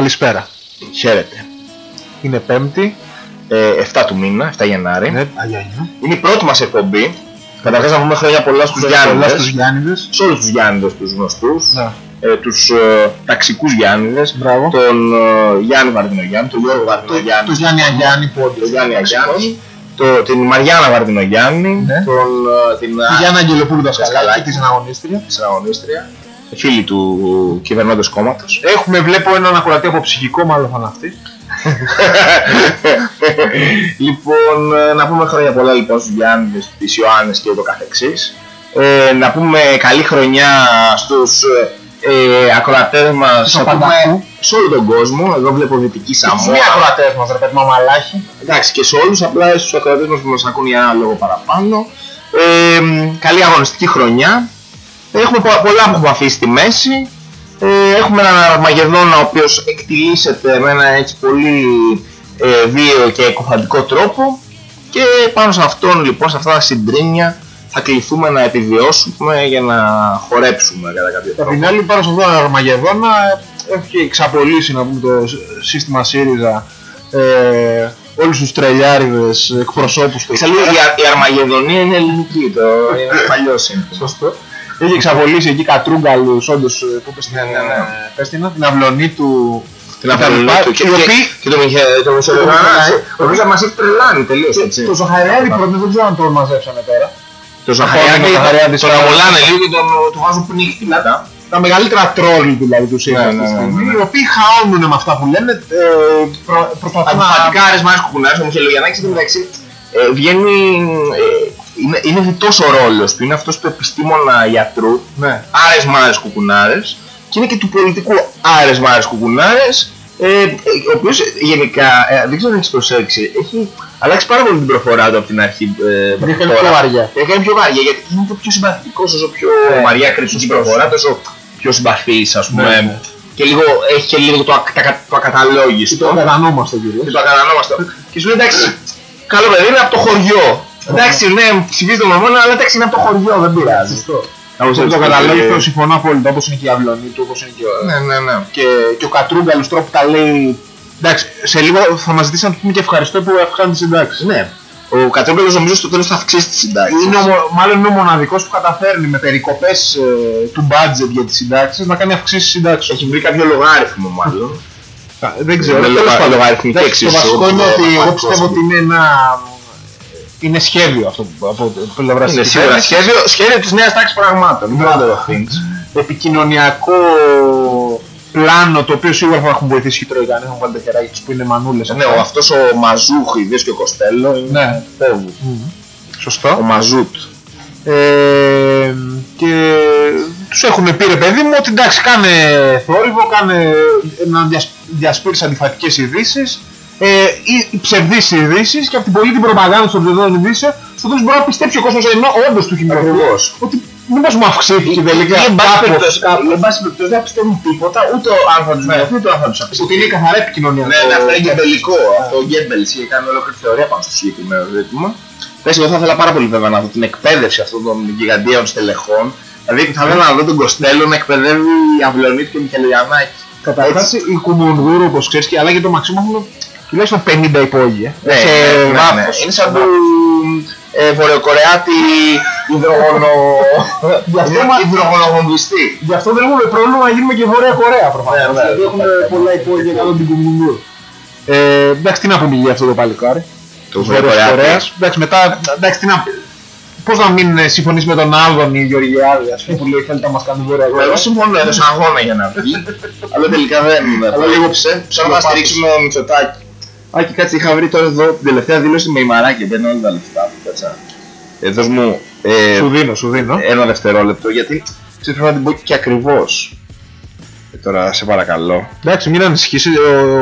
Καλησπέρα. Χαίρετε. Είναι Πέμπτη. Ε, 7 του μήνα, 7 Γενάρη. Ναι, αγιάνια. Είναι η πρώτη μας εκπομπή. Καταρχάς να πούμε χρόνια πολλά στους Πολλά στους Γιάννηδες. Γιάννηδες. Σε όλους τους Γιάννηδες τους γνωστούς. Ναι. Ε, τους ε, ταξικούς Γιάννηδες. Μπράβο. Τον ε, Γιάννη Βαρδινογιάννη, τον Γιώργο Βαρδινογιάννη. Το Γιάννη Αγιάννη πόντο. τον Γιάννη Αγιάννη. Το, την Μαριάννα Βαρδινογιάννη. Ναι. Τον, ε, την Τη Γιάννα Αγγελοπούλου Δασκαλάκη. Δασκαλάκη, της συναγωνίστρια. Τη συναγωνίστρια. Φίλη του κυβερνώντος κόμματος. Έχουμε, βλέπω έναν ακροατή από ψυχικό, μάλλον θα είναι αυτή. λοιπόν, ε, να πούμε χρόνια πολλά λοιπόν στους Γιάννηδες, τις Ιωάννες και το καθεξής. Ε, να πούμε καλή χρονιά στους ε, ακροατές μας Στους να πούμε, Πανταχού. σε όλο τον κόσμο. Εδώ βλέπω Δυτική Στις μη Σαμόα. ακροατές μας, ρε παιδί μου, μαλάχη. Εντάξει και σε όλους, απλά στους ακροατές μας που μας ακούν για ένα λόγο παραπάνω. Ε, καλή αγωνιστική χρονιά. Έχουμε πο- πολλά που έχουμε αφήσει στη μέση. Ε, έχουμε έναν Αρμαγεδόνα ο οποίος εκτιλήσεται με ένα έτσι πολύ ε, βίαιο και εκοφαντικό τρόπο και πάνω σε αυτόν λοιπόν, σε αυτά τα συντρίμια θα κληθούμε να επιβιώσουμε για να χορέψουμε κατά κάποιο Απ' τρόπο. την άλλη, πάνω σε αυτό το Αρμαγεδόνα, έχει εξαπολύσει να πούμε το σ- σύστημα ΣΥΡΙΖΑ ε, όλους τους τρελιάριδες εκπροσώπους του. Εξαλλού η, Α- η Αρμαγεδονία είναι ελληνική, το είναι παλιό σύνθημα. Σωστό. Έχει εξαπολύσει εκεί κατρούγκαλους, όντως, ε, που είπες την, Ναι, ναι, ναι. ε, πες την, την αυλωνή του Την και τα Αυλωνή λοιπά, του και, οι και, οποίοι- και το Μιχαήλ, το Μισελ Μιχαήλ. ο οποίος μας έχει τρελάνει τελείως έτσι. Το Ζαχαριάδη πρώτος δεν ξέρω αν το μαζέψανε τώρα. Το Ζαχαριάδη, το Ζαχαριάδη τον στο- αμολάνε λίγο και τον του βάζουν πνίχτη μετά. Τα μεγαλύτερα τρόλ δηλαδή τους ΣΥΡΙΖΑ Ναι, αυτή τη ναι, ναι, στιγμή, ναι. οι οποίοι χαώνουν με αυτά που λένε, ε, προ, προσπαθούν να... Αντιφατικάρες Μάρκος Κουκουνάρης, ο Μιχελογιαννάκης εν τω μεταξύ ε, βγαίνει, ε, είναι, είναι διτός ο ρόλος του, είναι αυτός του επιστήμονα ιατρού, Ναι. άρες Μάρες Κουκουνάρες και είναι και του πολιτικού άρες Μάρες Κουκουνάρες ε, ε, ο οποίος ε, γενικά, ε, δεν ξέρω αν έχεις προσέξει, έχει αλλάξει πάρα πολύ την προφορά του από την αρχή ε, Την έχει κάνει τώρα. πιο βαριά. Την έχει κάνει πιο βαριά γιατί είναι πιο συμπαθητικός όσο πιο Ναι. βαριά κρύψει την προφορά τόσο πιο συμπαθής ας πούμε Ναι, ναι. και λίγο, έχει και λίγο το, ακα- τα- το ακαταλόγιστο Το κατανόμαστε κύριε. και το ακατανόμαστο και σου λέει εντάξει καλό παιδί είναι από το χωριό εντάξει ναι ψηφίζει το μαμόνα αλλά εντάξει είναι από το χωριό δεν πειράζει Σωστό. Όπως Το έτσι, καταλόγιστο ε, συμφωνώ απόλυτα, όπως είναι και η αυλωνή του, όπως είναι και ο... ναι ναι ναι Και, και ο Κατρούγκαλος τρόπο που τα λέει... Εντάξει, σε λίγο θα μας ζητήσει να του πούμε και ευχαριστώ που αυξάνει τις συντάξεις. ναι ο Κατρόπεδος νομίζω στο τέλος θα αυξήσει τη συντάξη Είναι ο, μο- μάλλον είναι ο μοναδικός που καταφέρνει με περικοπές ε, του budget για τις συντάξεις να κάνει αυξήσεις συντάξεων. έχει βρει κάποιο λογάριθμο μάλλον Α, Δεν ξέρω. Είναι τέλος λογα- πάντων. λογαριθμική Εντάξει, Το εξίσου, βασικό είναι το ότι εγώ παγκόσμιο. πιστεύω ότι είναι ένα... Είναι σχέδιο αυτό που- από το πλευράς είναι της σίγουρα κυβέρνησης. σχέδιο, σχέδιο της νέας τάξης πραγμάτων Μπράβο. things επικοινωνιακό πλάνο το οποίο σίγουρα θα έχουν βοηθήσει και οι Τροϊκανοί, έχουν βάλει τα χεράκια τους που είναι μανούλες. ναι, ο, αυτός ο Μαζούχ, ιδίως και ο Κοστέλο, είναι Ναι. φεύγουν. Ο Σωστό. Μαζούτ. Ε, και τους έχουν πει ρε παιδί μου ότι εντάξει κάνε θόρυβο, κάνε να διασ, διασπείρεις αντιφατικές ειδήσεις. Ε, ή, ή ψευδείς ειδήσεις και από την πολλή την προπαγάνδα των ψευδών ειδήσεων στο τέλος μπορεί να πιστέψει ο κόσμος ενώ όντως του έχει Ακριβώς. ότι μήπως μου αυξήθηκε τελικά Ή εν πάση κάπως, περιπτώσει, κάπως. ή εν πάση περιπτώσει δεν πιστεύουν τίποτα, ούτε αν θα τους μειωθεί, ούτε αν θα τους αυξήσει. ότι είναι καθαρά επικοινωνία. Ναι, ναι, αυτό είναι και τελικό. Αυτό ο Γκέμπελς είχε κάνει ολόκληρη θεωρία πάνω στο συγκεκριμένο ζήτημα. Πες, εγώ θα ήθελα πάρα πολύ βέβαια να δω την εκπαίδευση αυτών των γιγαντίων στελεχών. Δηλαδή θα ήθελα να δω τον Κοστέλο να εκπαιδεύει Αυλονίτη και Μιχαλογιαννάκη. Καταρχάς η Κουμουνδούρου όπως ξέρεις και αλλά και το Μαξίμου έχουν τουλάχιστον 50 υπόγεια. Ναι, σε ναι, ναι, βάθος. ναι. Είναι σαν του ε, βορειοκορεάτη υδρογονο... Γι' αυτό μα- υδρογονοβομβιστή. Γι' αυτό δεν έχουμε πρόβλημα να γίνουμε και Βόρεια Κορέα προφανώς. Ναι, ναι, γιατί ναι, έχουμε ναι, ναι, πολλά ναι, υπόγεια ναι, κάτω ναι. την Κουμουνδούρου. Ε, εντάξει, τι να πούμε για αυτό το παλικάρι. Το Της Βόρειας βορειοκορεάτη. Κορέας. Εντάξει, μετά, εντάξει, τι να Πώς να μην ε, συμφωνείς με τον Άλβανη Γεωργιάδη, ας πούμε, που λέει θέλετε να μας κάνει Βόρεια Εγώ Κορέα. συμφωνώ, έδωσα αγώνα για να βγει, αλλά τελικά δεν Αλλά λίγο ψε. Ψάχνω να ψιλοπάτησε. στηρίξουμε ο Μητσοτάκη. Α, και κάτσε, είχα βρει τώρα εδώ την τελευταία δήλωση με ημαράκι, δεν όλα τα λεφτά μου, κάτσα. Ε, δώσ' μου ε, Σου δίνω, σου δίνω. ένα δευτερόλεπτο, γιατί ξέρεις πρέπει να την πω και ακριβώς. Ε, τώρα, σε παρακαλώ. Εντάξει, μην ανησυχείς, ο,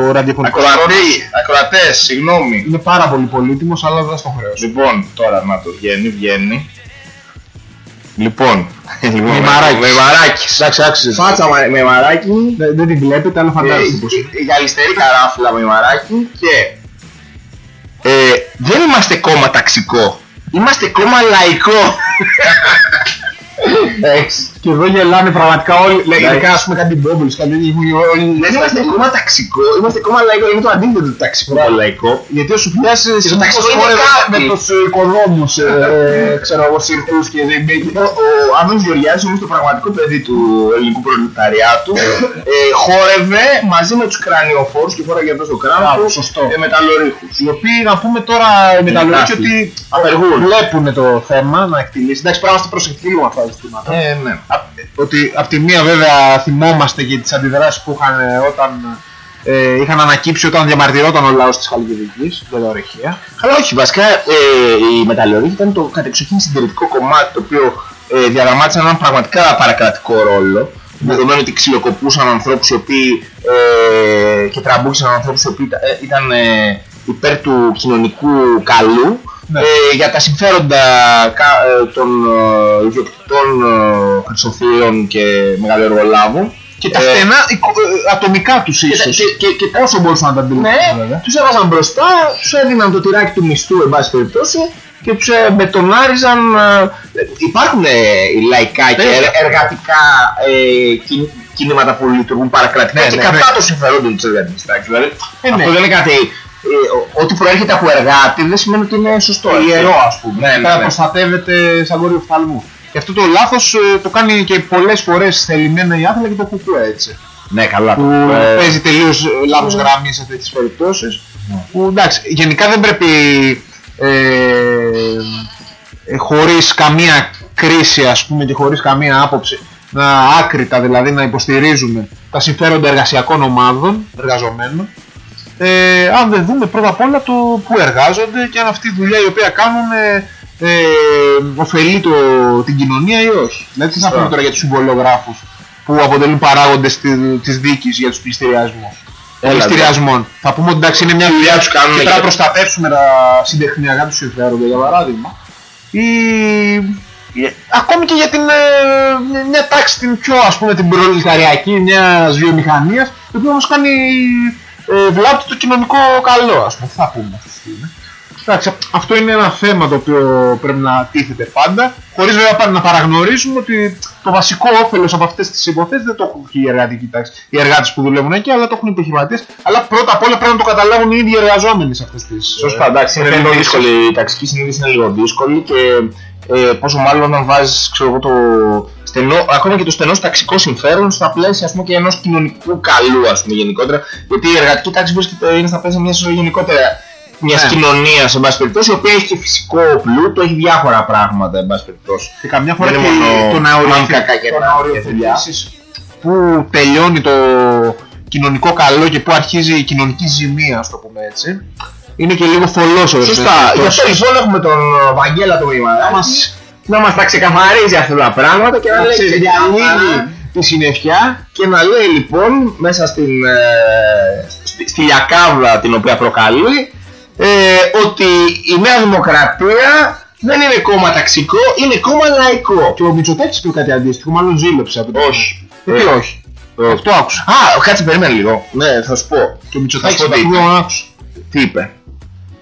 ο ραδιοφωνικός χρόνος Ακροατή, ακροατές, συγγνώμη. είναι πάρα πολύ πολύτιμος, αλλά δεν θα στο χρέωσω. Λοιπόν, τώρα να το βγαίνει, βγαίνει. Λοιπόν, λοιπόν Μημαράκης. με μαράκης. Εντάξει, άξιζε. Φάτσα με- με μαράκι, Δεν, δεν την βλέπετε, αλλά φαντάζεστε πως είναι. η γαλιστερή καράφλα με μαράκι και ε, δεν είμαστε κόμμα ταξικό. Είμαστε κόμμα λαϊκό. Εντάξει. Και εδώ γελάνε πραγματικά όλοι. Λέει, ειδικά ας πούμε κάτι μπόμπλες, κάτι τέτοια έχουν όλοι. Δεν είμαστε κόμμα ταξικό, είμαστε κόμμα λαϊκό. Είναι το αντίθετο του ταξικού το λαϊκό. Γιατί ο Σουφιάς το ταξικό είναι χόρευε κάτι. με τους ε, οικοδόμους, ε, ξέρω εγώ, συρκούς και δεν Ο, ο Άδωνης Γεωργιάδης, όμως το πραγματικό παιδί του ελληνικού προλεταριάτου, ε, χόρευε μαζί με τους κρανιοφόρους και χώραγε αυτός στο κράνο Μπράβο, του, σωστό. ε, μεταλλορύχους. Οι οποίοι να πούμε τώρα οι μεταλλουργοί Άθλοι. ότι Απεργούν. βλέπουν το θέμα να εκτιλήσεις. Εντάξει, πρέπει να είμαστε προσεκτικοί λίγο με αυτά τα ζητήματα. Ε, ναι. Α- Ότι απ' τη μία βέβαια θυμόμαστε και τις αντιδράσεις που είχαν ε, όταν ε, είχαν ανακύψει όταν διαμαρτυρόταν ο λαός της Χαλκιδικής, δεν τα ορυχεία. Αλλά όχι, βασικά ε, οι μεταλλιορύχοι ήταν το κατεξοχήν συντηρητικό κομμάτι το οποίο ε, διαδραμάτισαν έναν πραγματικά παρακρατικό ρόλο. Δεδομένου ότι ξυλοκοπούσαν ανθρώπους οι οποίοι ε, και τραμπούχησαν ανθρώπους οι οποίοι ήταν- ε, ήταν ε, υπέρ του κοινωνικού καλού Ναι. ε, για τα συμφέροντα κα- ε, των ε, ιδιοκτητών ε, χρυσοφύλων και μεγαλοεργολάβων. Και τα Ε, φτηνά οικο- ε, ατομικά τους και, τα- ίσως. και, και, και Πόσο μπορούσαν να τα αντιληφθούν ναι, βέβαια. τους έβαζαν μπροστά, τους έδιναν το τυράκι του μισθού, εν πάση περιπτώσει, και τους ε, μπετονάριζαν. ε, υπάρχουν ε, λαϊκά και Βέβαια. ε, εργατικά ε, κιν- κινήματα που λειτουργούν παρακρατικά Ναι, και ναι, κατά ναι. των συμφερόντων της εργατικής τάξης. Δηλαδή, Ε, ναι. αυτό δεν είναι κάτι... ε, ο- ό,τι προέρχεται από εργάτη δεν σημαίνει ότι είναι σωστό. έτσι. ιερό ας πούμε. Ναι, Πρέπει ναι, να ναι. προστατεύεται σαν κόριο φθαλμού. Και αυτό το λάθος ε, το κάνει και πολλές φορές θελημένα η Άθλα και το κουκουέ έτσι. Ναι, καλά. που Ε, παίζει τελείως ε, λάθος γραμμής σε αυτές τις περιπτώσεις. Που εντάξει, γενικά δεν πρέπει ε, ε, χωρίς καμία κρίση ας πούμε και χωρίς καμία άποψη να άκρητα δηλαδή να υποστηρίζουμε τα συμφέροντα εργασιακών ομάδων, εργαζομένων ε, αν δεν δούμε πρώτα απ' όλα το που εργάζονται και αν αυτή η δουλειά η οποία κάνουν ε, ε, ωφελεί το, την κοινωνία ή όχι. Δηλαδή τι θα Σωστά. πούμε τώρα για τους συμβολιογράφους που αποτελούν παράγοντες τη- της δίκης για τους πληστηριασμούς. Έλα, Πληστηριασμών. Θα πούμε ότι εντάξει είναι μια δουλειά τους κάνουν και και- πρέπει να προστατεύσουμε τα συντεχνιακά τους συμφέροντα για παράδειγμα. Ή ή- ακόμη και για την, ε, μια- μια τάξη την πιο ας πούμε την προλεταριακή μιας βιομηχανίας η οποία όμως κάνει ε, βλάπτει το κοινωνικό καλό ας πούμε. Τι θα πούμε αυτή τη στιγμή. Εντάξει, αυτό είναι ένα θέμα το οποίο πρέπει να τίθεται πάντα, χωρίς βέβαια πάντα να παραγνωρίζουμε ότι το βασικό όφελος από αυτές τις υποθέσεις δεν το έχουν και οι εργατικοί τάξη, οι εργάτες που δουλεύουν εκεί, αλλά το έχουν οι επιχειρηματίες. Αλλά πρώτα απ' όλα πρέπει να το καταλάβουν οι ίδιοι οι εργαζόμενοι σε αυτές τις. Σωστά, εντάξει, είναι λίγο επενδύσεις. δύσκολη. Η ταξική συνείδηση είναι λίγο δύσκολη και ε, πόσο μάλλον όταν βάζεις το στενό, ακόμα και το στενό ταξικό συμφέρον στα πλαίσια ας πούμε, και ενός κοινωνικού καλού ας πούμε, γενικότερα. Γιατί η εργατική τάξη βρίσκεται είναι στα πλαίσια μιας γενικότερα μιας Ναι. κοινωνίας, εν πάση περιπτώσει, η οποία έχει και φυσικό πλούτο, έχει διάφορα πράγματα, εν πάση περιπτώσει. Και καμιά φορά Δεν και είναι μόνο το να μάνκα οριοθετήσεις κακένα το να και οριοθετήσεις που τελειώνει το κοινωνικό καλό και που αρχίζει η κοινωνική ζημία, ας το πούμε έτσι. Είναι και λίγο φωλός ο Σωστά. Γι' αυτό λοιπόν έχουμε τον ε, Βαγγέλα τον Μημαράκη μας- να μας τα ξεκαθαρίζει αυτά τα πράγματα και να να λέει ξεδιαλύει ξεκάθαρα τη συννεφιά και να λέει λοιπόν μέσα στην, ε, στη, στη λιακάβδα την οποία προκαλεί ε, ότι η Νέα Δημοκρατία δεν είναι κόμμα ταξικό, είναι κόμμα λαϊκό. Και ο Μητσοτάκης είπε κάτι αντίστοιχο, μάλλον ζήλεψε από το Όχι. Γιατί Ε, όχι. ε, Αυτό άκουσα. Α, κάτσε περίμενε λίγο. Ναι, θα σου πω. Και ο Μητσοτάκης Θα σου πω είπε τι αυτό είπε;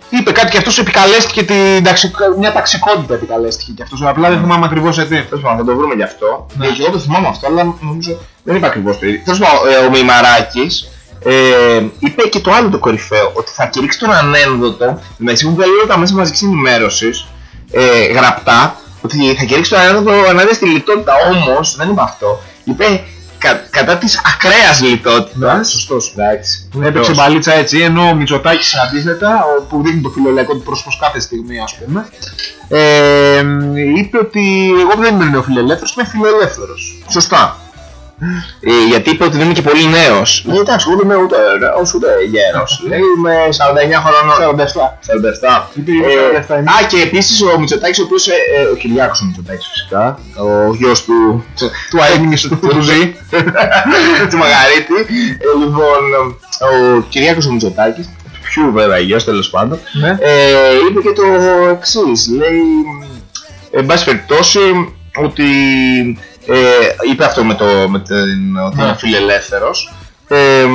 Είπε. Είπε κάτι και αυτός επικαλέστηκε την ταξικο- μια ταξικότητα επικαλέστηκε και αυτός. Απλά δεν θυμάμαι ακριβώς σε τι. Τέλος πάντων, θα το βρούμε γι' αυτό. Ναι. Γιατί εγώ το θυμάμαι αυτό, αλλά νομίζω δεν είπα ακριβώς το ίδιο. Τέλος πάντων, ε, ο Μημαράκης ε, είπε και το άλλο το κορυφαίο, ότι θα κηρύξει τον ανένδοτο, με έχουν βγάλει όλα τα μέσα μαζικής ενημέρωσης, ε, γραπτά, ότι θα κηρύξει τον ανένδοτο ενάντια στη λιτότητα. Όμως, δεν είπε αυτό. Είπε κα, κατά της ακραίας λιτότητας. Ναι, σωστός. Εντάξει. Έπαιξε μπαλίτσα έτσι, ενώ ο Μητσοτάκης αντίθετα, ο- που δείχνει το φιλολαϊκό του πρόσωπος κάθε στιγμή ας πούμε, ε, είπε ότι εγώ δεν είμαι νεοφιλελεύθερος, είμαι φιλελεύθερος. Σωστά. Ε, γιατί είπε ότι δεν είμαι και πολύ νέος. Ε, εντάξει, εγώ δεν είμαι ούτε νέος ούτε γέρος. Λέει είμαι 49 χρονών. 47. 47. Είπε, είμαι Ε, 47 είμαι. α, και επίσης ο Μητσοτάκης, ο οποίος, ε, ε, ο Κυριάκος ο Μητσοτάκης φυσικά, ο γιος του, Του αίμνηστου που του ζει. του Μαγαρίτη. Ε, λοιπόν, ο Κυριάκος ο Μητσοτάκης, του ποιου βέβαια γιος τέλος πάντων, Ναι. ε, είπε και το εξής, λέει, εν πάση περιπτώσει, ότι ε, είπε αυτό με, το, με την, ότι Ναι. είναι φιλελεύθερος ε,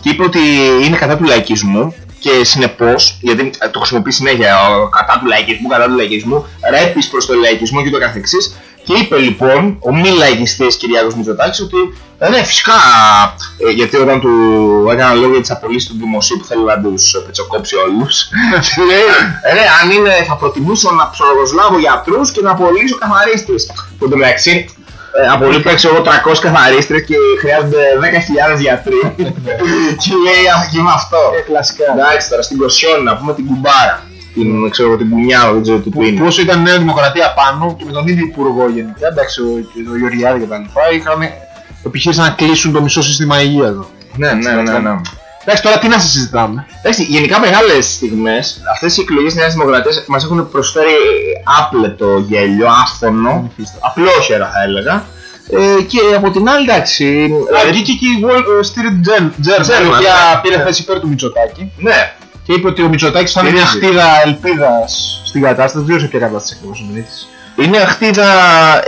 και είπε ότι είναι κατά του λαϊκισμού και συνεπώς, γιατί ε, το χρησιμοποιεί συνέχεια ο, κατά του λαϊκισμού, κατά του λαϊκισμού, ρέπεις προς το λαϊκισμό και το καθεξής, Και είπε λοιπόν ο μη λαϊκιστής Κυριάκος Μητσοτάκης ότι ε, ναι φυσικά ε, γιατί όταν του έκανα λόγο για τις απολύσεις του δημοσίου που θέλει να τους πετσοκόψει όλους λέει «Ε, ναι, αν είναι θα προτιμούσα να προσλάβω γιατρούς και να απολύσω καθαρίστρες. Που το μεταξύ ε, απολύτω έξω εγώ 300 καθαρίστρες και χρειάζονται 10.000 γιατροί και λέει «Α, και είμαι αυτό. Ε, κλασικά. Εντάξει τώρα στην Κοσιόνη να πούμε την κουμπάρα. Την, ξέρω, την κουνιά, δεν ξέρω τι που είναι. Πόσο ήταν η Νέα Δημοκρατία πάνω και με τον ίδιο υπουργό γενικά, εντάξει, ο, ο Γεωργιάδη και τα λοιπά, είχαν επιχείρησαν να κλείσουν το μισό σύστημα υγείας εδώ. Ναι, ναι, ναι, ναι. Εντάξει, τώρα τι να σα συζητάμε. Εντάξει, γενικά μεγάλες στιγμές, αυτές οι εκλογές τη Νέας Δημοκρατίας μας έχουν προσφέρει άπλετο γέλιο, άφθονο, απλόχερα θα έλεγα. Ε, και από την άλλη, εντάξει. Δηλαδή, βγήκε και η Wall Street Journal, η German, οποία ναι. πήρε θέση υπέρ του Μητσοτάκη Ναι, και είπε ότι ο Μητσοτάκης θα είναι μια Στηρίζει. χτίδα ελπίδας στην κατάσταση. Δεν ξέρω σε ποια κατάσταση ακριβώς συνήθιζε. είναι αχτίδα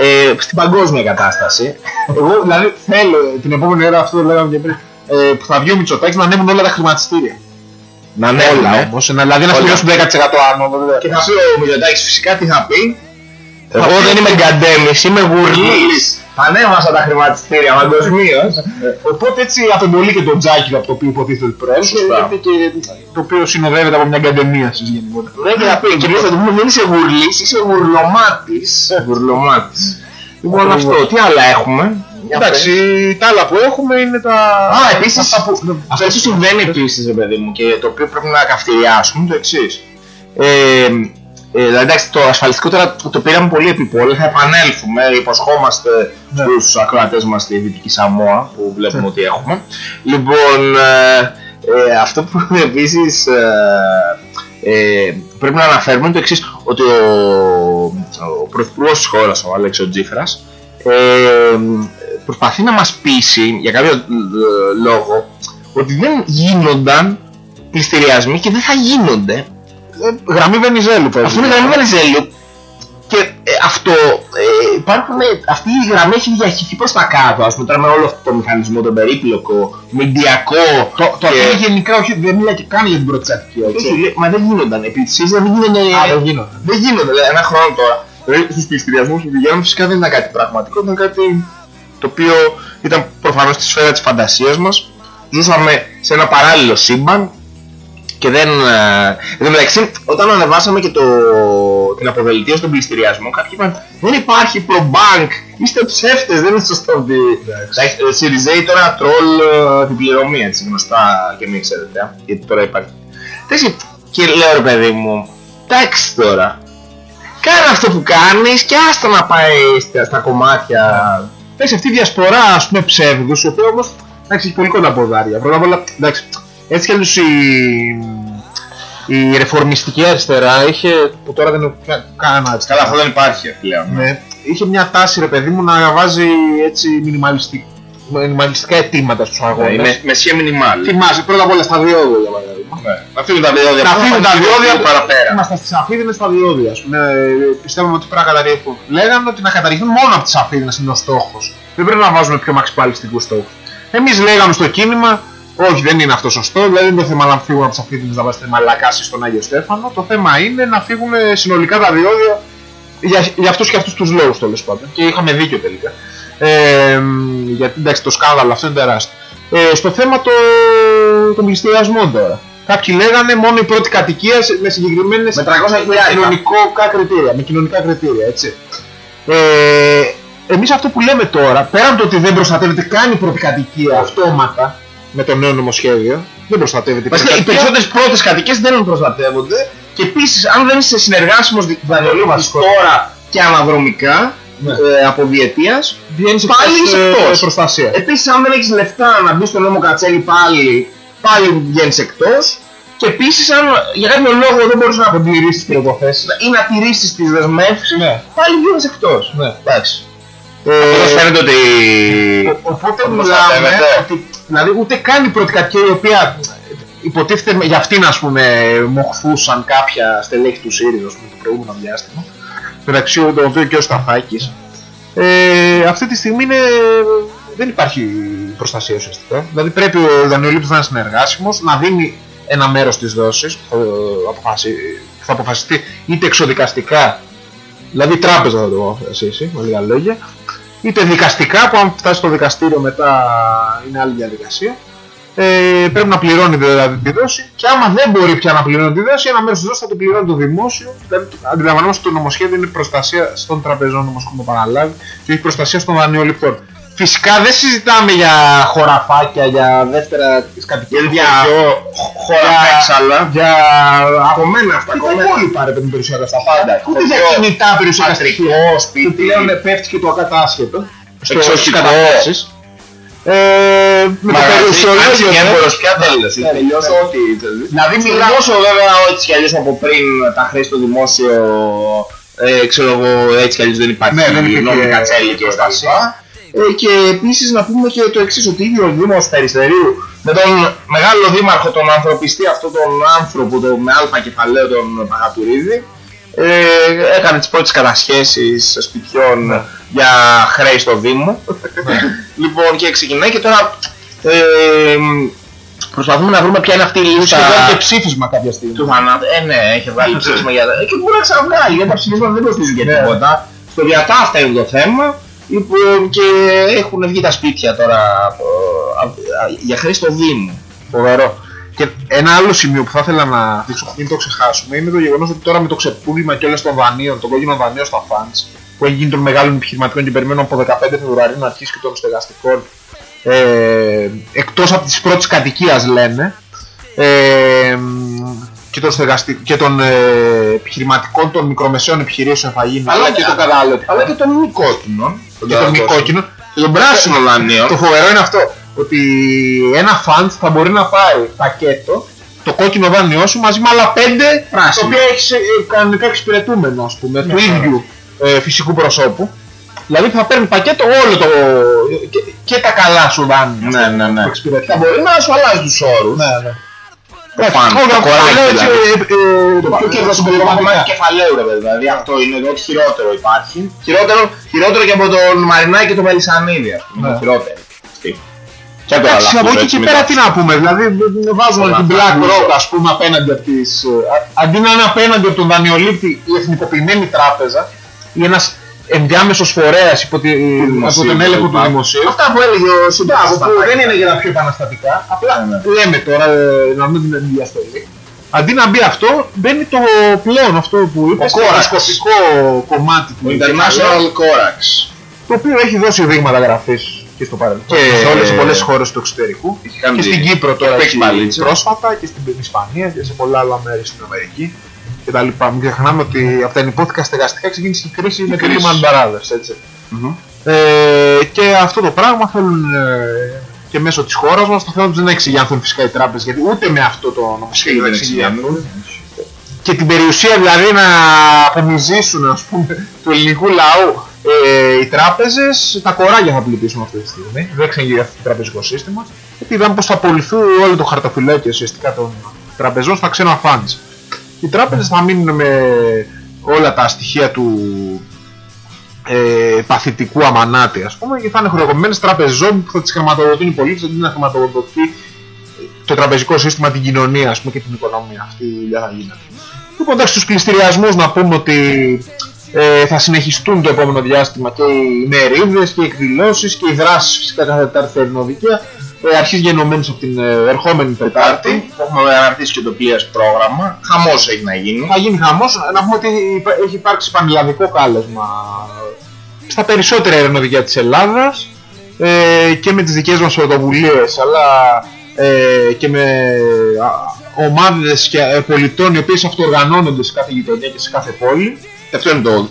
ε, στην παγκόσμια κατάσταση. Εγώ δηλαδή θέλω την επόμενη ώρα αυτό το λέγαμε και πριν. Ε, που θα βγει ο Μητσοτάκης να ανέβουν όλα τα χρηματιστήρια. Να Όλα ανέβουμε. όμω. Δηλαδή να Όλα. πληρώσουν 10% άνοδο. βέβαια. Και θα πει ο Μητσοτάκης φυσικά τι θα πει. Εγώ δεν είμαι γκαντέμις, είμαι γουρλής. Ανέβασα τα χρηματιστήρια παγκοσμίως. Οπότε έτσι απεμπολεί και τον Τζάκη από το οποίο υποτίθεται ότι προέρχεται Σωστά. και, και το οποίο συνοδεύεται από μια καντεμία σας γενικότερα. Ναι, και θα πει, και εμείς θα του πούμε δεν είσαι γουρλής, είσαι γουρλωμάτης. Γουρλωμάτης. Λοιπόν Ακριβώς. αυτό, τι άλλα έχουμε; Για Εντάξει, πες. τα άλλα που έχουμε είναι τα. Α, επίσης, αυτά που- αυτό που συμβαίνει επίσης, ρε παιδί μου, και το οποίο πρέπει να καυτηριάσουμε το εξής. Ε, ε, δηλαδή, εντάξει, το ασφαλιστικό τώρα το πήραμε πολύ επίπολο, θα επανέλθουμε, υποσχόμαστε Ναι. στους ακροατές μας στη Δυτική Σαμόα που βλέπουμε ότι έχουμε. Λοιπόν, ε, ε, αυτό που επίσης ε, ε, πρέπει να αναφέρουμε είναι το εξής, ότι ο, ο Πρωθυπουργός της χώρας, ο Αλέξο Τζίφρας, ε, προσπαθεί να μας πείσει για κάποιο ε, λόγο ότι δεν γίνονταν πληστηριασμοί και δεν θα γίνονται. Ε, Γραμμή Βενιζέλου παίζει. Αυτό είναι γραμμή Βενιζέλου και ε, αυτό, ε, υπάρχουν, ε, αυτή η γραμμή έχει διαχυθεί προς τα κάτω, ας πούμε τώρα με όλο αυτό το μηχανισμό, τον περίπλοκο, μηντιακό Το, το και- αυτό γενικά όχι, δεν μιλάει και καν για την πρώτη κατοικία. έτσι. Όχι, λέει, μα δεν γίνονταν. Επί της ίσης δεν γίνονταν. Α, δεν γίνονται. Δεν γίνονται. Δηλαδή, ένα χρόνο τώρα. Δηλαδή, στους πληστηριασμούς που πηγαίνουμε φυσικά δεν ήταν κάτι πραγματικό, ήταν κάτι το οποίο ήταν προφανώς στη σφαίρα της φαντασίας μας. Ζούσαμε σε ένα παράλληλο σύμπαν και δεν... ε, Εν τω μεταξύ, όταν ανεβάσαμε και το, την αποβελτίωση των πληστηριασμών, κάποιοι είπαν δεν υπάρχει pro-bank, είστε ψεύτες, δεν είναι σωστό ότι... Εντάξει, ε, Σιριζέη τώρα τρολ ε, την πληρωμή, έτσι γνωστά και μην ξέρετε, α, γιατί τώρα υπάρχει. Εντάξει, και λέω ρε παιδί μου, εντάξει τώρα, κάνε αυτό που κάνεις και άστα να πάει στα, στα κομμάτια. Εντάξει, αυτή η διασπορά ας πούμε ψεύδους, η οποία όμως εντάξει, έχει πολύ κοντά ποδάρια. Πρώτα απ' όλα, εντάξει, έτσι κι αλλιώς η, η ρεφορμιστική αριστερά είχε, που τώρα δεν είναι κα- κανένα έτσι. Καλά, αυτό δεν υπάρχει πλέον. Ναι, είχε μια τάση ρε παιδί μου να βάζει έτσι μινιμαλιστικ- μινιμαλιστικά αιτήματα στους αγώνες. Ναι, με, με σχέ μινιμάλ. Θυμάσαι πρώτα απ' όλα στα διόδια για παράδειγμα. Ναι. Να φύγουν τα διόδια. Να φύγουν τα διόδια παραπέρα. Είμαστε στις αφίδινε στα διόδια. Ας πούμε, ε, πιστεύουμε ότι πρέπει να καταργηθούν. Λέγανε ότι να καταργηθούν μόνο από τις αφίδινε είναι ο στόχος. Δεν πρέπει να βάζουμε πιο μαξιπαλιστικού στόχους. Εμείς λέγαμε στο κίνημα, όχι δεν είναι αυτό σωστό. Δηλαδή δεν είναι το θέμα να φύγουν από τις αφίδινε να βάζετε μαλακάσεις στον Άγιο Στέφανο. Το θέμα είναι να φύγουν συνολικά τα διόδια για, για αυτούς και αυτούς τους λόγους τέλος πάντων. Και είχαμε δίκιο τελικά. Ε, γιατί εντάξει το σκάνδαλο αυτό είναι τεράστιο. Ε, στο θέμα το, των πληστηριασμών τώρα. Κάποιοι λέγανε μόνο η πρώτη κατοικία σε- με συγκεκριμένες Με 300 χιλιάρικα. κοινωνικά κριτήρια. Με κοινωνικά κριτήρια, έτσι. Ε, Εμείς αυτό που λέμε τώρα, πέραν το ότι δεν προστατεύεται καν η πρώτη κατοικία αυτόματα με το νέο νομοσχέδιο, δεν προστατεύεται η πρώτη Βασικά οι κατοικία. περισσότερες πρώτες κατοικίες δεν προστατεύονται και επίσης αν δεν είσαι συνεργάσιμος δανειολήπτης βασικό. τώρα και αναδρομικά Ναι. Ε, από διετίας Βγαίνεις πάλι εκτός, είσαι ε, εκτός. προστασία. Επίσης αν δεν έχεις λεφτά να μπεις στο νόμο Κατσέλη πάλι πάλι βγαίνεις εκτός και επίσης αν για κάποιο λόγο δεν μπορείς να Τηρήσεις τις προϋποθέσεις. ή να τηρήσεις τις δεσμεύσεις Ναι. πάλι βγαίνεις εκτός. Ναι. Εντάξει. Ε, Όπως φαίνεται ότι... Ο- Οπότε Το μιλάμε προστατεύεται. ότι δηλαδή ούτε καν η πρώτη κατοικία η οποία υποτίθεται για αυτήν ας πούμε μοχθούσαν κάποια στελέχη του ΣΥΡΙΖΑ ας πούμε, το προηγούμενο διάστημα μεταξύ των οποίων και ο Σταφάκης ε, αυτή τη στιγμή είναι, δεν υπάρχει προστασία ουσιαστικά δηλαδή πρέπει ο δανειολήπτης να είναι συνεργάσιμος να δίνει ένα μέρος της δόσης που θα, αποφασι- που θα αποφασιστεί είτε εξοδικαστικά Δηλαδή τράπεζα θα το εσύ, με λίγα λόγια. Είτε δικαστικά που αν φτάσει στο δικαστήριο μετά είναι άλλη διαδικασία. Ε, πρέπει να πληρώνει δηλαδή τη δόση και άμα δεν μπορεί πια να πληρώνει τη δόση, ένα μέρος της δόσης θα το πληρώνει το δημόσιο. Δηλαδή, αντιλαμβανόμαστε ότι το νομοσχέδιο είναι προστασία των τραπεζών όπω έχουμε παραλάβει και όχι προστασία των δανειοληπτών. Φυσικά δεν συζητάμε για χωραφάκια, για δεύτερα κατοικία, Για χωραφέξαλα. για Από μένα αυτά. τα υπόλοιπα ρε παιδί περιουσιακά στα πάντα. Ούτε για Χωριό, κινητά περιουσιακά πατρικό, στοιχεία. σπίτι. Που πλέον πέφτει και το ακατάσχετο. στο- Εξοχικό. Στις καταθέσεις. Ε, με το περιουσιολόγιο. και ναι. έμπορος πια τέλος. Ναι, Τελειώσω ό,τι θέλεις. Δηλαδή Στο μιλάω δημόσιο βέβαια έτσι κι αλλιώς από πριν τα χρέη στο δημόσιο ε, ξέρω εγώ έτσι κι αλλιώς δεν υπάρχει Ναι, δεν υπήρχε νόμικα τσέλη και τα λοιπά. Ε, και επίσης να πούμε και το εξής ότι ήδη ο Δήμος Περιστερίου με τον μεγάλο δήμαρχο τον ανθρωπιστή αυτόν τον άνθρωπο το, με αλφα κεφαλαίο τον Παγατουρίδη ε, έκανε τις πρώτες κατασχέσεις σπιτιών για χρέη στο Δήμο λοιπόν και ξεκινάει και τώρα ε, προσπαθούμε να βρούμε ποια είναι αυτή η λίστα είχε βγάλει και ψήφισμα κάποια στιγμή. του θανάτου. Ε, ναι, έχει βγάλει ψήφισμα για τα. Ε, και μπορεί να ξαναβγάλει γιατί τα ψηφίσματα δεν κοστίζουν και Ναι. τίποτα. Στο διατάφτα είναι το θέμα. Λοιπόν, και έχουν βγει τα σπίτια τώρα από, από- για χρήση στο Δήμο. Φοβερό. Και ένα άλλο σημείο που θα ήθελα να δείξω, μην το ξεχάσουμε, είναι το γεγονός ότι τώρα με το ξεπούλημα και όλες των δανείων, των κόκκινων δανείων στα funds, που έχει γίνει των μεγάλων επιχειρηματικών και περιμένουμε από 15 Φεβρουαρίου να αρχίσει και των στεγαστικών, ε, εκτός από τις πρώτες κατοικίας λένε, ε, και των, στεγαστι... και των ε, επιχειρηματικών των μικρομεσαίων επιχειρήσεων θα γίνει, αλλά και των καταναλωτικών. Αλλά και των μη κόκκινων. και των μη κόκκινων. Και των πράσινων δανείων. Το φοβερό είναι αυτό. Ότι ένα fund θα μπορεί να πάρει πακέτο το κόκκινο δάνειό σου μαζί με άλλα πέντε Πράσινα. τα οποία έχεις κανονικά εξυπηρετούμενο ας πούμε, του ίδιου ε, φυσικού προσώπου. Δηλαδή θα παίρνει πακέτο όλο το. και, και τα καλά σου δάνεια. Ναι, ναι, ναι. που εξυπηρετεί. Θα μπορεί να σου αλλάζει τους όρους. Ναι, ναι. Το φαν, Όχι, το το κοράκι λέω έτσι, δηλαδή. ε, ε, Το πιο κερδοσκοπικό κομμάτι κεφαλαίου ρε παιδί, δηλαδή αυτό είναι ό,τι χειρότερο υπάρχει. Χειρότερο, χειρότερο και από τον Μαρινάκη και τον Μελισανίδη ας πούμε, Ναι. χειρότερο. Τι. Και τώρα Εντάξει, λάθος, από εκεί έτσι, και μην πέρα τα- τι να πούμε, δηλαδή βάζουμε Όλα την αυτά, Black νομίζω. Rock ας πούμε απέναντι από τις... ε, α- Αντί να είναι απέναντι από τον δανειολήπτη η εθνικοποιημένη τράπεζα ή ένας ενδιάμεσος φορέας υπό, τη, από δημοσίου, τον έλεγχο του λοιπά. δημοσίου Αυτά που έλεγε ο Μπράβο, συντάξης που δεν είναι για τα πιο επαναστατικά, απλά Ναι, ναι. λέμε τώρα ε, να μην την διαστολή. Αντί να μπει αυτό, μπαίνει το πλέον αυτό που είπες, Ο το Corax. κερδοσκοπικό κομμάτι του Ο κεφαλαίου, International Corax. το οποίο έχει δώσει δείγματα γραφής και στο παρελθόν. Και- σε όλες σε πολλές χώρες του εξωτερικού. Έχει κάνει Και στην τη- Κύπρο τώρα παίξει έχει μπαλίτσα. πρόσφατα και στην Ισπανία και σε πολλά άλλα μέρη στην Αμερική και τα λοιπά. Μην ξεχνάμε ότι από τα ενυπόθηκα στεγαστικά ξεκίνησε η κρίση με κρίση. τη Lehman Brothers, έτσι. Μμμ. Ε, και αυτό το πράγμα θέλουν ε, και μέσω της χώρας μας το θέμα τους δεν εξηγιάνθουν φυσικά οι τράπεζες γιατί ούτε με αυτό το νομοσχέδιο δεν εξηγιάνθουν και την περιουσία δηλαδή να απομυζήσουν ας πούμε του ελληνικού λαού ε, οι τράπεζες τα κοράγια θα πλουτίσουν αυτή τη στιγμή δεν εξηγιάνθουν το τραπεζικό σύστημα γιατί είδαμε πως θα απολυθούν όλο το χαρτοφυλάκιο ουσιαστικά των τραπεζών στα ξένα funds οι τράπεζες θα μείνουν με όλα τα στοιχεία του ε, παθητικού αμανάτη ας πούμε και θα είναι χρεοκοπημένες τραπεζών που θα τις χρηματοδοτούν οι πολίτες αντί να χρηματοδοτεί το τραπεζικό σύστημα, την κοινωνία ας πούμε, και την οικονομία. Αυτή η δουλειά θα γίνεται. Λοιπόν, εντάξει, στους πληστηριασμούς να πούμε ότι ε, θα συνεχιστούν το επόμενο διάστημα και οι μερίδες και οι εκδηλώσεις και οι δράσεις φυσικά κάθε Τετάρτη θερινοδικαία ε, αρχής γενομένης από την ε, ερχόμενη Τετάρτη. Τετάρτη, που έχουμε αναρτήσει και το πλήρες πρόγραμμα. Χαμός έχει να γίνει. Θα γίνει χαμός. Να πούμε ότι υπα- έχει υπάρξει πανελλαδικό κάλεσμα στα περισσότερα αερονοδικεία της Ελλάδας ε, και με τις δικές μας πρωτοβουλίες αλλά ε, και με α, ομάδες και, ε, πολιτών οι οποίες αυτοοργανώνονται σε κάθε γειτονιά και σε κάθε πόλη. Αυτό είναι το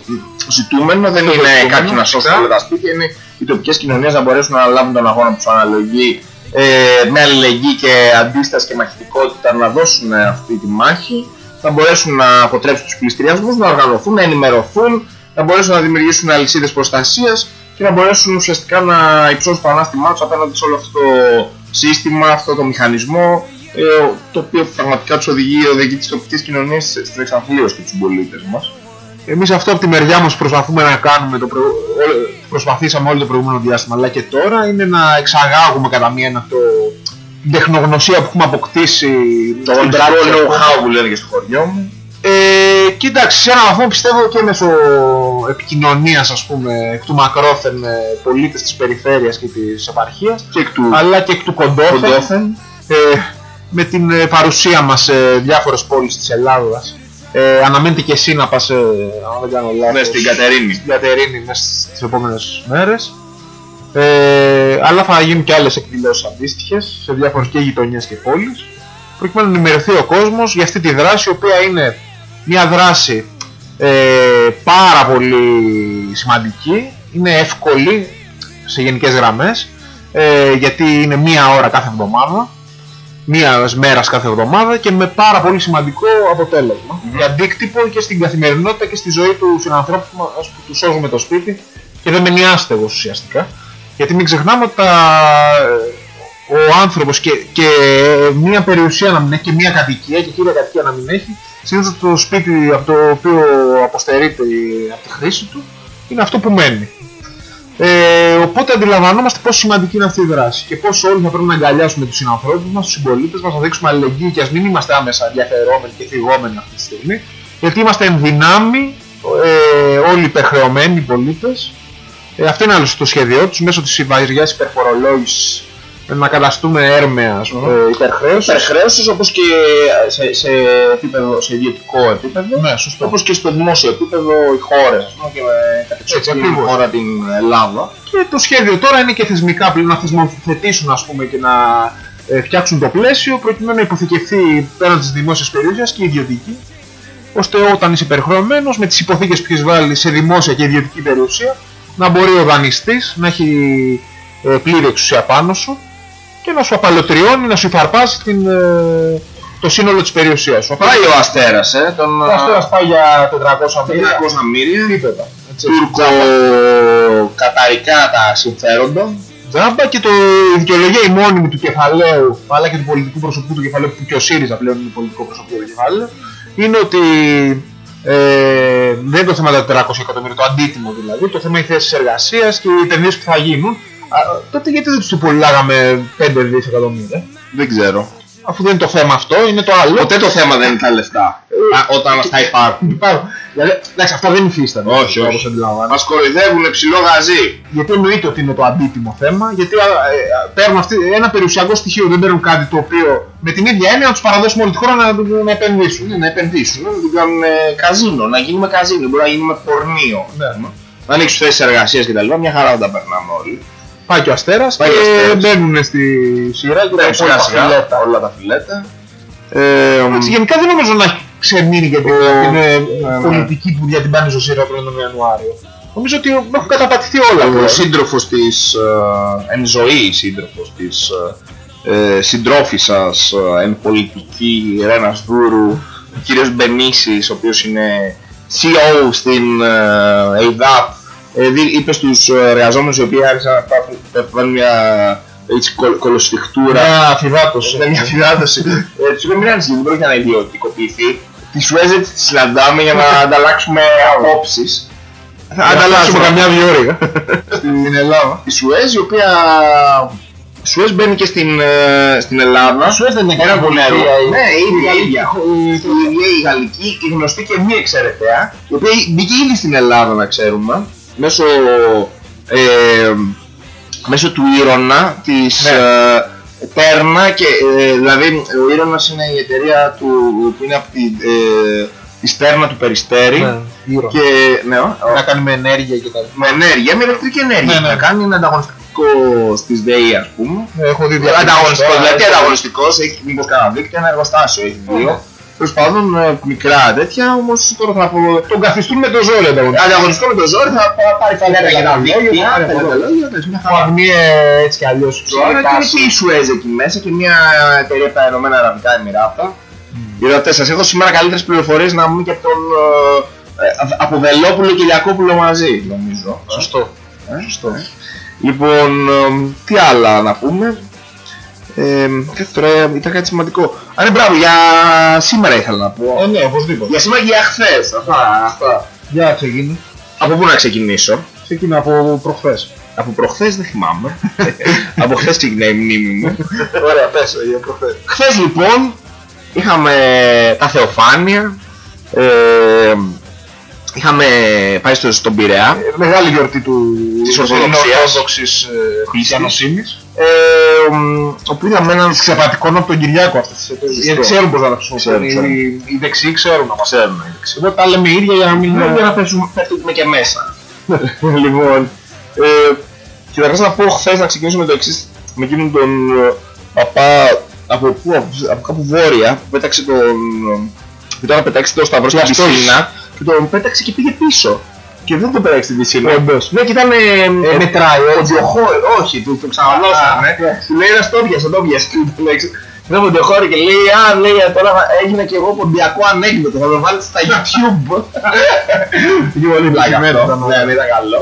ζητούμενο, δεν είναι ζητούμενο, κάποιοι να σώσουν φυσικά. όλα τα σπίτια, είναι οι τοπικές κοινωνίες να μπορέσουν να αναλάβουν τον αγώνα που τους αναλογεί ε, με αλληλεγγύη και αντίσταση και μαχητικότητα να δώσουν ε, αυτή τη μάχη, να μπορέσουν να αποτρέψουν τους πληστηριασμούς, να οργανωθούν, να ενημερωθούν, να μπορέσουν να δημιουργήσουν αλυσίδες προστασίας και να μπορέσουν ουσιαστικά να υψώσουν το ανάστημά τους απέναντι σε όλο αυτό το σύστημα, αυτό το μηχανισμό ε, το οποίο πραγματικά τους οδηγεί, οδηγεί τις τοπικές κοινωνίες στην εξαθλίωση και τους συμπολίτες μας. Εμείς αυτό από τη μεριά μας προσπαθούμε να κάνουμε, το προ... όλο- προσπαθήσαμε όλο το προηγούμενο διάστημα αλλά και τώρα είναι να εξαγάγουμε κατά μία ένα το την τεχνογνωσία που έχουμε αποκτήσει Το στην οντρικό πράξη, ας πούμε. know-how που λένε και στο χωριό μου. Ε, Ε, κοίταξε, σε έναν βαθμό πιστεύω και μέσω επικοινωνίας ας πούμε εκ του μακρόθεν με πολίτες της περιφέρειας και της επαρχίας Και εκ του αλλά και εκ του κοντόθεν, Κοντόθεν. ε, με την ε, παρουσία μας σε διάφορες πόλεις της Ελλάδας ε, αναμένεται και εσύ να πας, ε, αν δεν κάνω λάθος, Ναι, στην Κατερίνη. στην Κατερίνη μέσα στις επόμενες μέρες. Ε, αλλά θα γίνουν και άλλες εκδηλώσεις αντίστοιχες σε διάφορες και γειτονιές και πόλεις προκειμένου να ενημερωθεί ο κόσμος για αυτή τη δράση η οποία είναι μια δράση ε, πάρα πολύ σημαντική. Είναι εύκολη σε γενικές γραμμές ε, γιατί είναι μία ώρα κάθε εβδομάδα μία μέρας κάθε εβδομάδα και με πάρα πολύ σημαντικό αποτέλεσμα. Για αντίκτυπο και στην καθημερινότητα και στη ζωή του συνανθρώπου μας που τους σώζουμε το σπίτι. Και δεν μένει άστεγος ουσιαστικά. Γιατί μην ξεχνάμε ότι τα- ο άνθρωπος και, και μια περιουσία να μην έχει και μια κατοικία και κύρια κατοικία να μην έχει συνήθως το σπίτι από το οποίο αποστερείται η- από τη χρήση του είναι αυτό που μένει. Ε, οπότε αντιλαμβανόμαστε πόσο σημαντική είναι αυτή η δράση και πόσο όλοι θα πρέπει να αγκαλιάσουμε τους συνανθρώπους μας, τους συμπολίτες μας, να δείξουμε αλληλεγγύη και ας μην είμαστε άμεσα ενδιαφερόμενοι και θυγόμενοι αυτή τη στιγμή γιατί είμαστε εν δυνάμει ε, όλοι υπερχρεωμένοι οι πολίτες. Ε, αυτό είναι άλλωστε το σχέδιό τους μέσω της βαριάς υπερφορολόγησης. ε, να καταστούμε έρμεα ας πούμε, ε, υπερχρέωσης. Υπερχρέωσης όπως και σε, σε, επίπεδο, σε ιδιωτικό επίπεδο Ναι, σωστό. όπως και στο δημόσιο επίπεδο οι χώρες ας πούμε, και με κατεξοχήν η ακριβώς. χώρα την Ελλάδα Και το σχέδιο τώρα είναι και θεσμικά πλέον να θεσμοθετήσουν ας πούμε και να ε, φτιάξουν το πλαίσιο προκειμένου να υποθηκευθεί πέραν της δημόσιας περιουσίας και ιδιωτική ώστε όταν είσαι υπερχρεωμένος με τις υποθήκες που έχεις βάλει σε δημόσια και ιδιωτική περιουσία να μπορεί ο δανειστής να έχει ε, πλήρη εξουσία πάνω σου και να σου απαλωτριώνει, να σου υφαρπάσει την, ε, το σύνολο της περιουσίας σου. Πάει ο Αστέρας, ε, τον Ο Αστέρας πάει για 400 400 μίλια. μύρια Τίποτα. Έτσι, τουρκο-καταρικά τα συμφέροντα Τζάμπα και το η δικαιολογία η μόνιμη του κεφαλαίου αλλά και του πολιτικού προσωπικού του κεφαλαίου που και ο ΣΥΡΙΖΑ πλέον είναι πολιτικό προσωπικό του κεφαλαίου είναι ότι ε, δεν είναι το θέμα τα 400 εκατομμύρια, το αντίτιμο δηλαδή, το θέμα είναι οι θέσεις εργασίας και οι επενδύσεις που θα γίνουν. Α, τότε γιατί δεν τους το πουλάγαμε 5 δισεκατομμύρια, δεν ξέρω αφού δεν είναι το θέμα αυτό, είναι το άλλο. ποτέ το θέμα δεν είναι τα λεφτά Α, όταν αυτά υπάρχουν Υπάρχουν. Δηλαδή, εντάξει, αυτά δεν υφίστανται. όχι όπως όχι αντιλαμβάνεσαι. μας κοροϊδεύουν ψηλό γαζί Γιατί εννοείται ότι είναι το αντίτιμο θέμα, γιατί α, ε, παίρνουν αυτή, ένα περιουσιακό στοιχείο, δεν παίρνουν κάτι το οποίο με την ίδια έννοια να τους παραδώσουμε όλη τη χώρα να, να επενδύσουν. Ναι, να επενδύσουν, να την κάνουν ε, καζίνο, να γίνουμε καζίνο, μπορεί να γίνουμε πορνείο. Ναι. Να ανοίξουν θέσεις εργασίας κτλ. Μια χαρά δεν τα περνάμε όλοι. Πάει και ο Αστέρας και Πάει και ο Αστέρας. μπαίνουν στη σειρά και Ναι, τα σιγά υπόλοιπα σιγά φιλέτα. όλα τα φιλέτα. Ε, Εντάξει, γενικά δεν νομίζω να έχει ξεμείνει για την, Ο- την, ε, ναι, ναι. πολιτική που διατυμπάνει στο ΣΥΡΑ πριν τον Ιανουάριο. Νομίζω ότι έχουν καταπατηθεί όλα. ο πλέον. σύντροφος της, ε, εν ζωή σύντροφος της ε, ε, συντρόφισσας ε, εν πολιτική Ρένας Δούρου, ο κύριος Μπενίσης, ο οποίος είναι CEO στην ε, ΕΙΔΑΠ, ε, δι- είπε στους εργαζόμενους οι οποίοι άρχισαν να πάθουν- να πάθουν μια έτσι, κολ, κολοσφιχτούρα Μια αφιδάτωση. Είναι μια φιδάτωση. Ε, Τους είπε μην ανησυχείς, δεν πρόκειται να ιδιωτικοποιηθεί. Τη Σουέζε τη συναντάμε για να ανταλλάξουμε απόψεις. Θα ανταλλάξουμε καμιά δύο ώρια στην Ελλάδα. Η Σουέζ η οποία... Η Σουέζ μπαίνει και στην, ε, στην Ελλάδα. Σου δεν είναι Ένα πολύ έργο. Ναι, η ίδια, η η ίδια. ίδια. Η ίδια η γαλλική, η γνωστή και μη εξαιρετέα, η οποία μπήκε ήδη στην Ελλάδα να ξέρουμε, μέσω, ε, μέσω του Ήρωνα, της Ναι. ε, Τέρνα και ε, δηλαδή ο Ήρωνας είναι η εταιρεία του που είναι από τη, ε, της Στέρνα του Περιστέρη Ναι, γύρω. και ναι, ο- να κάνει με ενέργεια και τα λοιπά. με ενέργεια, με ηλεκτρική ενέργεια Ναι, ναι. να κάνει, είναι ανταγωνιστικό στις ΔΕΗ ας πούμε Ναι, Έχω δει ανταγωνιστικό, δηλαδή διάφορα. ανταγωνιστικός, έχει μήπως κανένα δίκτυο, ένα εργοστάσιο έχει δύο. Τέλος πάντων ε, μικρά τέτοια, όμως τώρα θα πω. Τον καθιστούν με το ζόρι ανταγωνιστικό. Ανταγωνιστικό με το ζόρι θα πά- πάρει φαλέτα για τα λόγια, δίκτυα, πάρει τα πολλά. λόγια, εντάξει, μια Ο χαρά. Αγνίε έτσι κι αλλιώς Τώρα και είναι και η Σουέζ εκεί μέσα και μια εταιρεία από τα Ηνωμένα Αραβικά Εμμυράτα. Είδατε, σας έχω σήμερα καλύτερες πληροφορίες να πούμε και από τον ε, ε, από Βελόπουλο και Λιακόπουλο μαζί, νομίζω. Σωστό. Ε, σωστό. Λοιπόν, ε, τι άλλα να πούμε. Ε, κάτι τώρα ήταν κάτι σημαντικό. Α, ναι, μπράβο, για σήμερα ήθελα να πω. Ε, ναι, οπωσδήποτε. Για σήμερα και για χθες. Αυτά, αυτά. Για ξεκινή. Από πού να ξεκινήσω; Ξεκινά από προχθές. Από προχθές δεν θυμάμαι. από χθες ξεκινάει η μνήμη μου. Ωραία, πες για προχθές. Χθες λοιπόν είχαμε τα Θεοφάνεια. Ε, είχαμε πάει στο, στον Πειραιά. Ε, Μεγάλη γιορτή του Της Ορθοδοξίας. Ορθόδοξης ε, χριστιανοσύνης. Ε, μ, όπου είδαμε έναν Ξεπατικών από τον Κυριάκο αυτές τις εταιρείες. Γιατί ξέρουν πώς να τα χρησιμοποιούν. Ξέρουν, Οι, οι δεξιοί ξέρουν να μας ξέρουν. έτσι. Εγώ τα λέμε ίδια για να μην... Ναι, για να πέσουμε, πέφτουμε και μέσα. λοιπόν, ε, και καταρχάς να πω χθες να ξεκινήσουμε με το εξής, με εκείνον τον ε, παπά από, πού, από, από κάπου βόρεια που πέταξε τον... που ήταν να πετάξει το σταυρό στην αυτός. πισίνα και τον πέταξε και πήγε πίσω. Και δεν τον πέταξε στην πισίνα. Όντως. Ναι, και ήταν... Ε, Ε, μετράει, έτσι. Ποντιοχώρη, όχι, του το ξαναδώσανε. Του λέει ένα το πιάσε, το πιάσε. Ήταν ποντιοχώρη και λέει, α, λέει, τώρα έγινα και εγώ ποντιακό ανέκδοτο, θα το βάλετε στα YouTube. Είχε πολύ πλάκα Επιτυχημένο αυτό. ήταν, Ναι, ναι, ήταν καλό.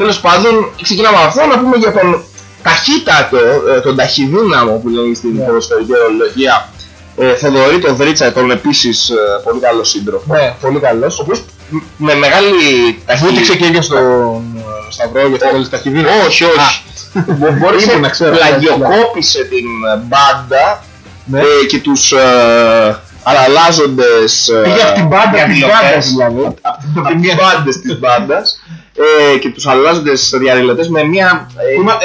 Τέλος πάντων, ξεκινάμε από αυτό να πούμε για τον ταχύτατο, ε, τον ταχυδύναμο που λένε στην Ναι. ποδοσφαιρική ορολογία, ε, Θοδωρή τον Δρίτσα, τον επίσης ε, πολύ καλό σύντροφο. Ναι, πολύ καλός. Ο οποίος με μεγάλη Βούτυξε ταχύτητα και έγινε στον ε, Σταυρό για αυτό το ταχυδίνο. όχι, όχι. Μπόρεσε ήμουν, ξέρω. πλαγιοκόπησε την μπάντα Ναι. ε, και τους ε, αραλάζοντες ε, Πήγε από την μπάντα της διαδηλωτές. μπάντας δηλαδή. από τις μπάντες της μπάντας ε, και τους αλλάζοντες διαδηλωτές με μια ε, Είμα-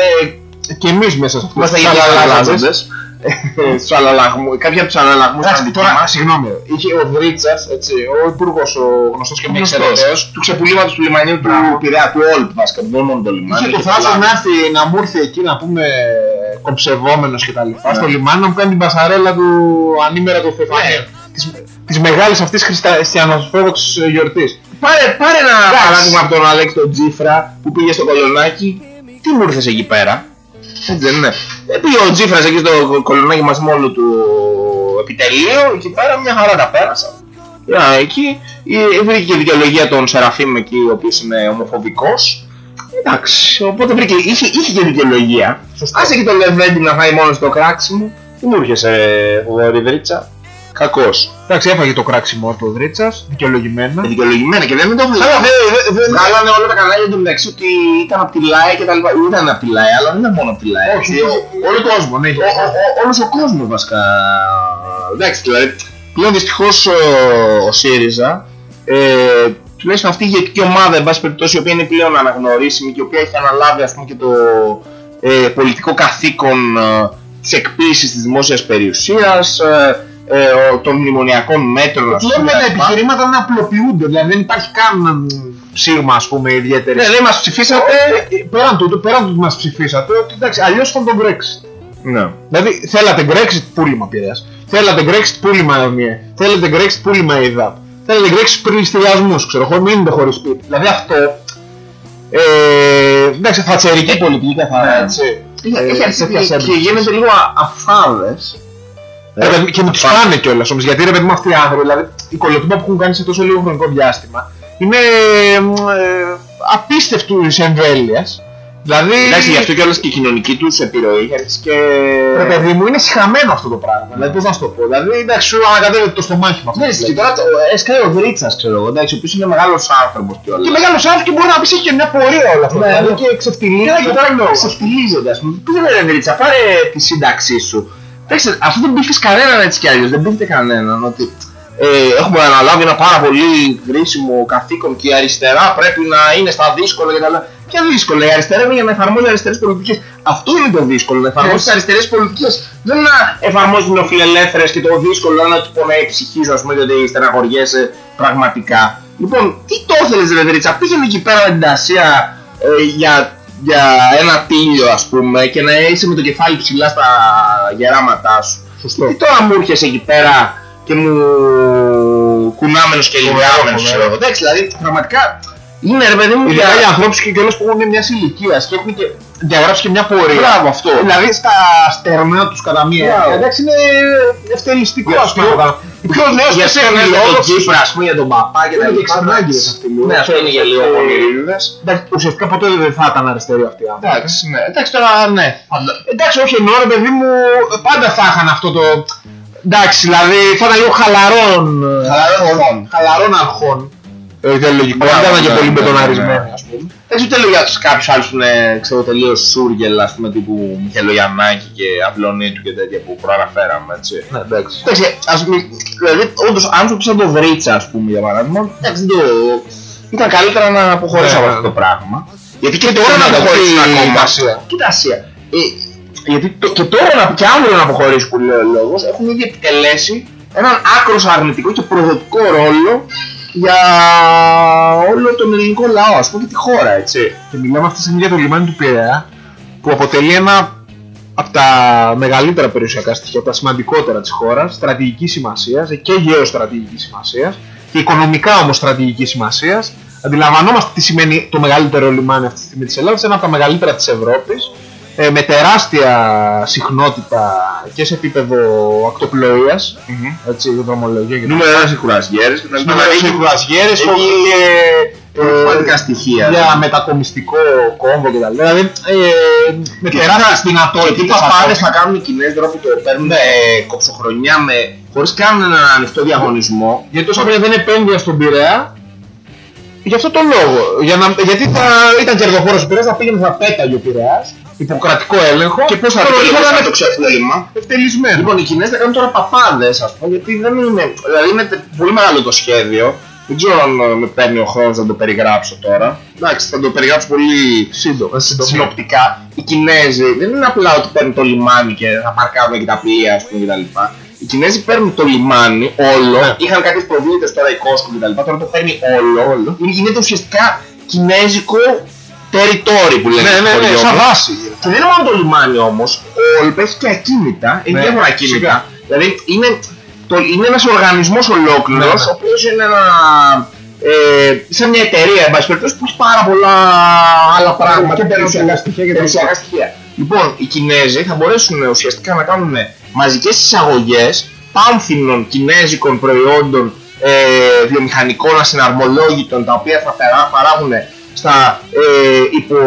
ε, Και εμείς μέσα σε αυτό. Είμαστε Τους οι αλλάζοντες. Αλλάζοντες ε, στους αλλαλαγμούς, κάποιοι από τους αλλαλαγμούς Εντάξει, ήταν δικοί τώρα, μας συγγνώμη, είχε ο Δρίτσας, έτσι, ο υπουργός, ο γνωστός και μη Γνωστός, εξαιρεταίος, του ξεπουλήματος του λιμανιού του Πειραιά, του Όλτ βασικά, δεν μόνο το λιμάνι. είχε το είχε θράσος πολλά. να έρθει, να μου έρθει εκεί να πούμε κομψευόμενος και τα λοιπά, Ναι. στο λιμάνι να μου κάνει την πασαρέλα του ανήμερα του Φεφανίου. Της, της μεγάλης αυτής χριστιανοσφόδοξης γιορτής. Πάρε, πάρε ένα Εντάξει. παράδειγμα από τον Αλέξη τον Τζίφρα που πήγε στο κολονάκι. Τι μου ήρθες εκεί πέρα; Έτσι δεν είναι. Ε, πήγε ο Τζίφρας εκεί στο κολονάκι μας με όλο του επιτελείο. Εκεί πέρα μια χαρά τα πέρασα. Ήταν εκεί. Ε, Βρήκε και δικαιολογία τον Σεραφείμ εκεί, ο οποίος είναι ομοφοβικός. Εντάξει, οπότε βρήκε, είχε, είχε και δικαιολογία. Σωστό. Άσε και τον Λεβέντι να φάει μόνος στο κράξιμο. Τι μου έρχεσαι, Βορυδρίτσα. Κακός. Εντάξει, έφαγε το κράξιμο του Δρίτσας, δικαιολογημένα. Ε, Δικαιολογημένα και δεν είναι το Αλλά βλέπω. δεν- δεν- δεν- Βγάλανε όλα τα κανάλια του μεταξύ ότι ήταν από τη ΛΑΕ και τα λοιπά. Ήταν από τη ΛΑΕ, αλλά δεν ήταν μόνο από τη ΛΑΕ. Όχι, έτσι. όχι, όλο τον κόσμο, ναι. Ο- ο- ο- Όλος ο κόσμος βασικά. Εντάξει, δηλαδή. Πλέον δυστυχώς ο- ο ΣΥΡΙΖΑ, ε, τουλάχιστον αυτή η ηγετική ομάδα, εν πάση περιπτώσει, η οποία είναι πλέον αναγνωρίσιμη και η οποία έχει αναλάβει ας πούμε και το ε, πολιτικό καθήκον ε, της εκποίησης της δημόσιας περιουσίας, ε, ε, ο- των μνημονιακών μέτρων, ας Βλέπουμε πούμε, τα τα λοιπά. επιχειρήματα να απλοποιούνται, δηλαδή δεν υπάρχει καν μ, ψήγμα ας πούμε ιδιαίτερη. Ναι, δεν μας ψηφίσατε. Ε, πέραν τούτου, πέραν του ότι μας ψηφίσατε, ότι εντάξει, αλλιώς ήταν το Brexit. Ναι. Δηλαδή θέλατε Brexit πούλημα Πειραιάς. Θέλατε Brexit πούλημα ΕΜΙΕ. Θέλατε Brexit πούλημα ΕΙΔΑΠ. Θέλατε Brexit πληστηριασμούς, ξέρω εγώ, μείνετε χωρίς σπίτι. Δηλαδή αυτό, ε, εντάξει, θατσερική πολιτική καθαρά, Ναι. έτσι. Έχει- Ε, Έχει αρχίσει τέτοια και- σέντρα. και γίνεται λίγο α- αφάδες. Ρε παιδί, και μου τους Αφάδες. πάνε κιόλας όμως, γιατί ρε παιδί μου αυτοί οι άνθρωποι, δηλαδή η κολοτούμπα που έχουν κάνει σε τόσο λίγο χρονικό διάστημα, είναι ε, απίστευτης εμβέλειας. Δηλαδή, Εντάξει, γι' αυτό κιόλας και η κοινωνική τους επιρροή έχει αρχίσει και... ρε παιδί μου, είναι συχαμένο αυτό το πράγμα. Δηλαδή, πώς να σου το πω. Δηλαδή, εντάξει, σου ανακατεύεται το στομάχι με αυτό. Ναι, που και βλέπεις. τώρα το έσκαει ο Δρίτσας, ξέρω εγώ, εντάξει, ο οποίος είναι μεγάλος άνθρωπος κιόλας. Και μεγάλος άνθρωπος και μπορεί να πει έχει και μια πορεία όλα αυτά. Ναι, δηλαδή, ναι. και ξεφτυλίζει. Και τώρα ξεφτιλίζεται, ας πούμε. Πήγε ρε Δρίτσα, πάρε τη σύνταξή σου. Εντάξει, αυτό δεν πείθεις κανέναν έτσι κι αλλιώς, δεν πείθετε κανέναν ότι ε, έχουμε αναλάβει ένα πάρα πολύ χρήσιμο καθήκον και η αριστερά πρέπει να είναι στα δύσκολα και τα λοιπά. Ποια δύσκολα, η αριστερά είναι για να εφαρμόζει αριστερές πολιτικές. Αυτό είναι το δύσκολο, να εφαρμόζεις Έτσι. τις αριστερές πολιτικές. Δεν να εφαρμόζεις νεοφιλελεύθερες και το δύσκολο είναι ότι πονάει η ψυχή σου, ας πούμε, γιατί στεναχωριέσαι πραγματικά. Λοιπόν, τι το ήθελες ρε Δρίτσα, πήγαινε εκεί πέρα με την Ασία ε, για, για ένα τίλιο ας πούμε και να είσαι με το κεφάλι ψηλά στα γεράματά σου. Σωστό. Τι τώρα μου έρχεσαι εκεί πέρα και μου κουνάμενος και λιγάμενος φοβερό. ξέρω εγώ. Εντάξει, δηλαδή πραγματικά είναι ρε παιδί μου Ειδικά για ανθρώπους και κιόλας που έχουν μια ηλικία και έχουν και διαγράψει και μια πορεία. Μπράβο αυτό. Δηλαδή στα στερνά τους κατά μία. Μπράβο. έννοια, Εντάξει, είναι ευτελιστικό Για α πούμε. πιο- Οι πιο νέο Για σένα είναι το Τζίπρα, ας πούμε, για τον παπά και τα Είναι και λοιπά. ξενάγγελες αυτοί λίγο. Ναι, αυτό είναι για λίγο Ε, πονηρίδες. Εντάξει, ουσιαστικά ποτέ δεν θα ήταν αριστεροί αυτοί οι άνθρωποι. Εντάξει, ναι. Εντάξει τώρα, ναι. Εντάξει, όχι εννοώ ρε παιδί μου, πάντα θα είχαν αυτό το. Εντάξει, δηλαδή θα ήταν λίγο χαλαρών. Χαλαρών αρχών. Χαλαρών αρχών. ε, ιδεολογικό, δεν ήταν και πολύ μπετοναρισμένη, ας πούμε. Δεν ξέρω τέλο για κάποιους άλλους που είναι ξέρω, τελείως σούργελ, ας πούμε, τύπου Μιχελογιαννάκη και Αυλονίτου και τέτοια που προαναφέραμε, έτσι. Ναι, εντάξει. Εντάξει, ας μην, δηλαδή, όντως, άνθρωποι σαν το Βρίτσα, ας πούμε, για παράδειγμα, εντάξει, δεν το... Ήταν καλύτερα να αποχωρήσω Ναι, από ναι, αυτό το ναι. πράγμα. Γιατί και τώρα να Ναι, αποχωρήσουν η- ακόμα. η Ασία; Κοίτα Ασία. Ε, γιατί το, και τώρα να, και αύριο να αποχωρήσουν που λέει ο λόγος, έχουν ήδη επιτελέσει έναν άκρος αρνητικό και προδοτικό ρόλο για όλο τον ελληνικό λαό, ας πούμε, και τη χώρα, έτσι. Και μιλάμε αυτή τη στιγμή για το λιμάνι του Πειραιά που αποτελεί ένα από τα μεγαλύτερα περιουσιακά στοιχεία, από τα σημαντικότερα της χώρας, στρατηγικής σημασίας και γεωστρατηγικής σημασίας και οικονομικά όμως στρατηγικής σημασίας. Αντιλαμβανόμαστε τι σημαίνει το μεγαλύτερο λιμάνι αυτή τη στιγμή της Ελλάδας, ένα από τα μεγαλύτερα της Ευρώπης, ε, με τεράστια συχνότητα και σε επίπεδο ακτοπλοείας, έτσι, δρομολογία και Νούμερο ένα σε κουρασιέρες και τα λοιπά. Νούμερο Έχει- σε κουρασιέρες, έχει και, ε, σημαντικά στοιχεία. για μετακομιστικό κόμβο και τα λοιπά. Δηλαδή, ε, με Και τεράστιες τι δυνατότητες. παπάδες θα κάνουν οι Κινέζοι τώρα που το παίρνουν ε, κοψοχρονιά με, χωρίς καν έναν ανοιχτό διαγωνισμό. Γιατί τόσα χρόνια δεν επένδυα στον Πειραιά, γι' αυτό το λόγο. Για να, γιατί θα ήταν κερδοφόρος ο Πειραιάς, θα πήγαινε θα πέταγε ο Πειραιάς, υποκρατικό έλεγχο Και πώς θα το το είχαν να το ευτελισμένο. ξεφτύλιμα. ευτελισμένο. Λοιπόν, οι Κινέζοι θα κάνουν τώρα παπάδες, ας πούμε, γιατί δεν είναι, δηλαδή είναι τε- πολύ μεγάλο το σχέδιο. Δεν ξέρω αν ε, με παίρνει ο χρόνος να το περιγράψω τώρα. Εντάξει, θα το περιγράψω πολύ Σύντομα, σύντομα. συνοπτικά. Οι Κινέζοι δεν είναι απλά ότι παίρνουν το λιμάνι και θα παρκάρουν και τα πλοία, ας πούμε, κτλ. Οι Κινέζοι παίρνουν το λιμάνι όλο. Ναι. Είχαν κάποιες προβλήτες τώρα η Costco κτλ. Τώρα το παίρνει όλο. Όλο. Είναι, γίνεται ουσιαστικά κινέζικο territory που λένε Ναι, στο ναι, ναι, χωριό σαν μου. βάση. Και δεν είναι μόνο το λιμάνι όμως, ο Όλπ έχει και ακίνητα, έχει Ναι, διάφορα σιγά. ακίνητα. Δηλαδή είναι, το, είναι ένας οργανισμός ολόκληρος, Ναι, ναι. ο οποίος είναι ένα, ε, σαν μια εταιρεία, εν πάση περιπτώσει, που έχει πάρα πολλά άλλα πράγματα. Και περιουσιακά στοιχεία και τα περιουσιακά λοιπά. στοιχεία. Λοιπόν, οι Κινέζοι θα μπορέσουν ουσιαστικά να κάνουν μαζικές εισαγωγές πάμφινων κινέζικων προϊόντων ε, βιομηχανικών ασυναρμολόγητων τα οποία θα περά- παράγουν στα ε, υπό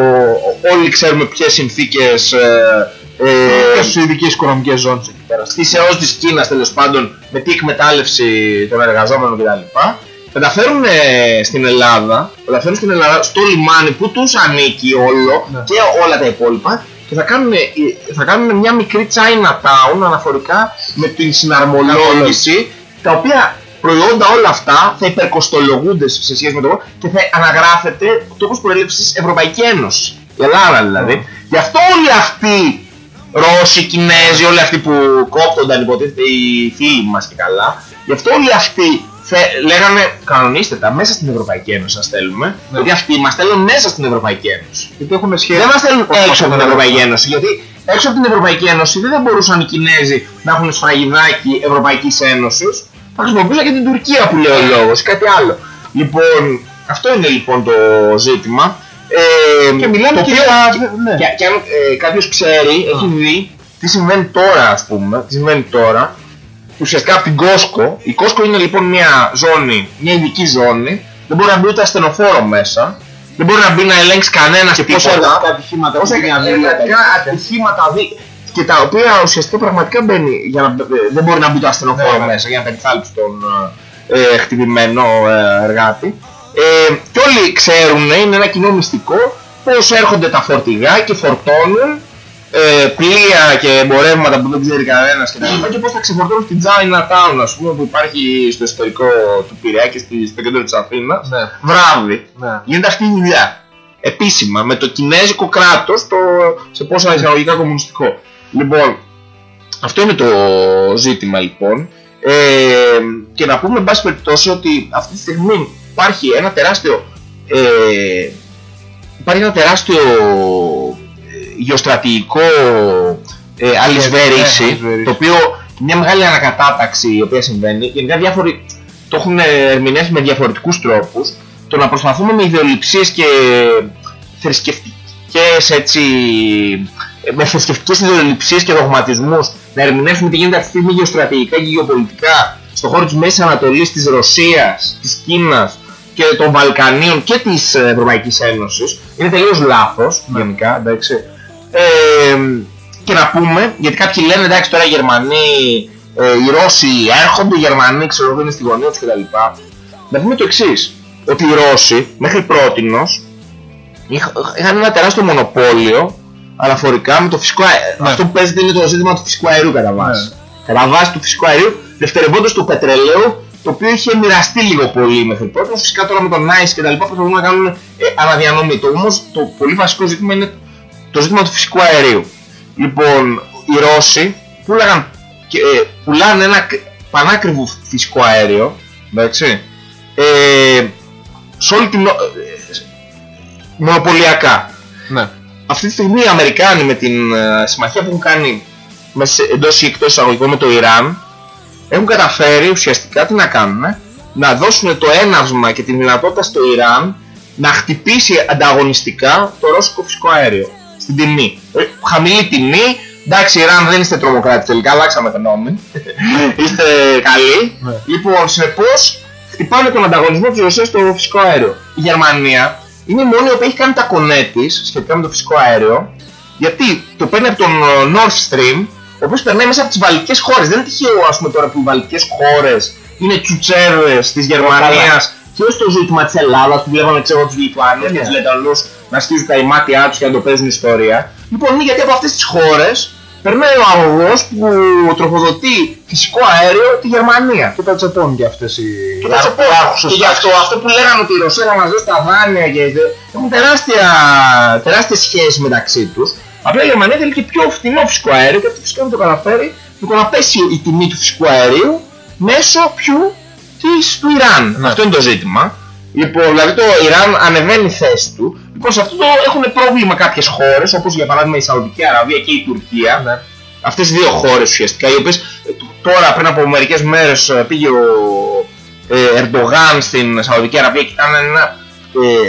όλοι ξέρουμε ποιες συνθήκες ε, Και ε, στις ειδικές οικονομικές ζώνες εκεί πέρα. στις αιώς της Κίνας τέλος πάντων με τι εκμετάλλευση των εργαζόμενων κτλ. Μεταφέρουν ε, στην Ελλάδα, μεταφέρουν στην Ελλάδα στο λιμάνι που τους ανήκει όλο Ναι. και όλα τα υπόλοιπα και θα κάνουν, θα κάνουν μια μικρή Chinatown αναφορικά με την συναρμολόγηση τα οποία προϊόντα όλα αυτά θα υπερκοστολογούνται σε σχέση με το και θα αναγράφεται το τόπος προέλευσης Ευρωπαϊκή Ένωση. Η Ελλάδα δηλαδή. Γι' αυτό όλοι αυτοί Ρώσοι, Κινέζοι, όλοι αυτοί που κόπτονταν υποτίθεται οι φίλοι μας και καλά, γι' αυτό όλοι αυτοί θε- λέγανε κανονίστε τα μέσα στην Ευρωπαϊκή Ένωση σας θέλουμε, Ναι. γιατί αυτοί μας θέλουν μέσα στην Ευρωπαϊκή Ένωση. Γιατί έχουμε σχέση. Δεν μας θέλουν Πώς έξω από την θα Ευρωπαϊκή Ένωση, γιατί έξω από την Ευρωπαϊκή Ένωση δεν θα μπορούσαν οι Κινέζοι να έχουν σφραγιδάκι Ευρωπαϊκής Ένωσης, θα χρησιμοποιούσαν και την Τουρκία που λέει ο λόγος, κάτι άλλο. Λοιπόν, αυτό είναι λοιπόν το ζήτημα. Ε, Και μιλάμε το και οποίο- για- ναι. και, και αν ε, κάποιος ξέρει, έχει δει τι συμβαίνει τώρα ας πούμε, τι συμβαίνει τώρα, ουσιαστικά από την Costco. Η Costco είναι λοιπόν μια ζώνη, μια ειδική ζώνη, δεν μπορεί να μπει ούτε ασθενοφόρο μέσα, δεν μπορεί να μπει να ελέγξει κανένας Και πόσα εργατικά ατυχήματα Όσα έχουν γίνει εργατικά ατυχήματα δει και τα οποία ουσιαστικά πραγματικά μπαίνει, για να, δεν μπορεί να μπει το ασθενοφόρο Ναι, ναι. μέσα για να περιθάλψει τον ε, ε, χτυπημένο ε, εργάτη. Ε, και όλοι ξέρουν, είναι ένα κοινό μυστικό, πως έρχονται τα φορτηγά και φορτώνουν ε, πλοία και εμπορεύματα που δεν ξέρει κανένας και τα λοιπά και πως θα ξεφορτώνουν στην Chinatown ας πούμε που υπάρχει στο ιστορικό του Πειραιά και στη- στο κέντρο της Αθήνας Ναι. βράδυ. Ναι. Γίνεται αυτή η δουλειά. Επίσημα, με το κινέζικο κράτος το, σε πόσα εισαγωγικά κομμουνιστικό. Λοιπόν, αυτό είναι το ζήτημα λοιπόν. Ε, και να πούμε, εν πάση περιπτώσει, ότι αυτή τη στιγμή υπάρχει ένα τεράστιο ε, υπάρχει ένα τεράστιο ε, γεωστρατηγικό ε, αλυσβέρηση, Ναι, αλυσβέρηση. το οποίο μια μεγάλη ανακατάταξη η οποία συμβαίνει, γενικά διάφοροι το έχουν ερμηνεύσει με διαφορετικούς τρόπους, το να προσπαθούμε με ιδεολειψίες και θρησκευτικές έτσι, ε, με θρησκευτικές ιδεολειψίες και δογματισμούς να ερμηνεύσουμε τι γίνεται αυτή τη στιγμή γεωστρατηγικά και γεωπολιτικά στον χώρο της Μέσης Ανατολής, της Ρωσίας, της Κίνας και των Βαλκανίων και της ε, Ευρωπαϊκής Ένωσης είναι τελείως λάθος γενικά, εντάξει. Ε, και να πούμε, γιατί κάποιοι λένε εντάξει τώρα οι Γερμανοί, ε, οι Ρώσοι έρχονται, οι Γερμανοί ξέρω εγώ είναι στη γωνία τους κτλ. Να πούμε το εξής. ότι οι Ρώσοι μέχρι πρότινος είχαν ένα τεράστιο μονοπόλιο αναφορικά με το φυσικό αέριο. Ναι. Αυτό που παίζεται είναι το ζήτημα του φυσικού αερίου κατά βάση. Κατά βάση του φυσικού αερίου, δευτερευόντως του πετρελαίου, το οποίο είχε μοιραστεί λίγο πολύ μέχρι πρώτα. Φυσικά τώρα με τον Nice και τα λοιπά προσπαθούν να κάνουν ε, αναδιανομή. Το όμως το πολύ βασικό ζήτημα είναι το ζήτημα του φυσικού αερίου. Λοιπόν, οι Ρώσοι πουλάγαν, και, ε, πουλάνε ένα κ- πανάκριβο φυσικό αέριο, εντάξει, ε, σε όλη την... ε, μονοπωλιακά. Ναι. Αυτή τη στιγμή οι Αμερικάνοι με την ε, συμμαχία που έχουν κάνει μέσα, εντός ή εκτός εισαγωγικών με το Ιράν έχουν καταφέρει ουσιαστικά τι να κάνουν να δώσουν το έναυσμα και την δυνατότητα στο Ιράν να χτυπήσει ανταγωνιστικά το ρώσικο φυσικό αέριο στην τιμή. Ε, χαμηλή τιμή, εντάξει Ιράν δεν είστε τρομοκράτη τελικά, αλλάξαμε γνώμη. είστε καλοί. Ναι. Λοιπόν, συνεπώς χτυπάνε τον ανταγωνισμό της Ρωσίας στο φυσικό αέριο. Η Γερμανία είναι η μόνη που έχεις κάνει τα κονέ της σχετικά με το φυσικό αέριο γιατί το παίρνει από τον ε, Nord Stream ο οποίος περνάει μέσα από τις βαλτικές χώρες. Δεν είναι τυχαίο ας πούμε τώρα που οι βαλτικές χώρες είναι τσουτσέρες της Γερμανίας και όχι το ζήτημα της Ελλάδας που βλέπαμε ξέρω τους Λιθουάνιες και Ναι. τους Λετανούς να στίζουν τα ημάτια τους και να το παίζουν ιστορία. Λοιπόν είναι γιατί από αυτές τις χώρες περνάει ο αγωγός που τροφοδοτεί φυσικό αέριο τη Γερμανία. Και τα τσεπώνουν και αυτές οι Και θα σε πω, και γι' αυτό, αυτό που λέγανε ότι η Ρωσία θα μας δώσει τα δάνεια και έχουν τεράστια, τεράστιες σχέσεις μεταξύ τους. Απλά η Γερμανία θέλει και πιο φθηνό φυσικό αέριο και αυτό φυσικά δεν το καταφέρει λοιπόν να πέσει η τιμή του φυσικού αερίου μέσω ποιου της, του Ιράν. Ναι. Αυτό είναι το ζήτημα. Λοιπόν, δηλαδή το Ιράν ανεβαίνει η θέση του. Λοιπόν, σε αυτό το έχουν πρόβλημα κάποιες χώρες, όπως για παράδειγμα η Σαουδική Αραβία και η Τουρκία. Ναι. Αυτές οι δύο χώρες ουσιαστικά, οι οποίες ε, τώρα πριν από μερικές μέρες ε, πήγε ο ε, Ερντογάν στην Σαουδική Αραβία και κάνανε ένα,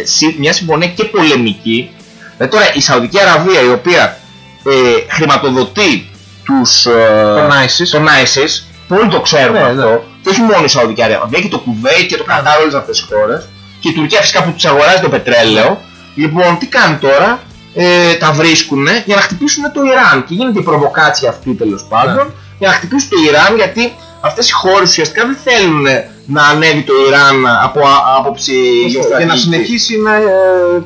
ε, συ- μια συμφωνία και πολεμική. Δηλαδή τώρα η Σαουδική Αραβία η οποία ε, χρηματοδοτεί τους, ε, Τον ISIS. τον ISIS, πολύ το ξέρουμε Ναι, αυτό, ναι. Και όχι μόνο η Σαουδική Αραβία, και το Κουβέιτ και το Κατάρ, όλες αυτές τις χώρες, και η Τουρκία φυσικά που τους αγοράζει το πετρέλαιο. Λοιπόν, τι κάνει τώρα, ε, τα βρίσκουν για να χτυπήσουν το Ιράν και γίνεται η προβοκάτσια αυτή τέλος πάντων για να χτυπήσουν το Ιράν γιατί αυτές οι χώρες ουσιαστικά δεν θέλουν να ανέβει το Ιράν από α- άποψη Και να γεωστρατηγική. συνεχίσει να ε,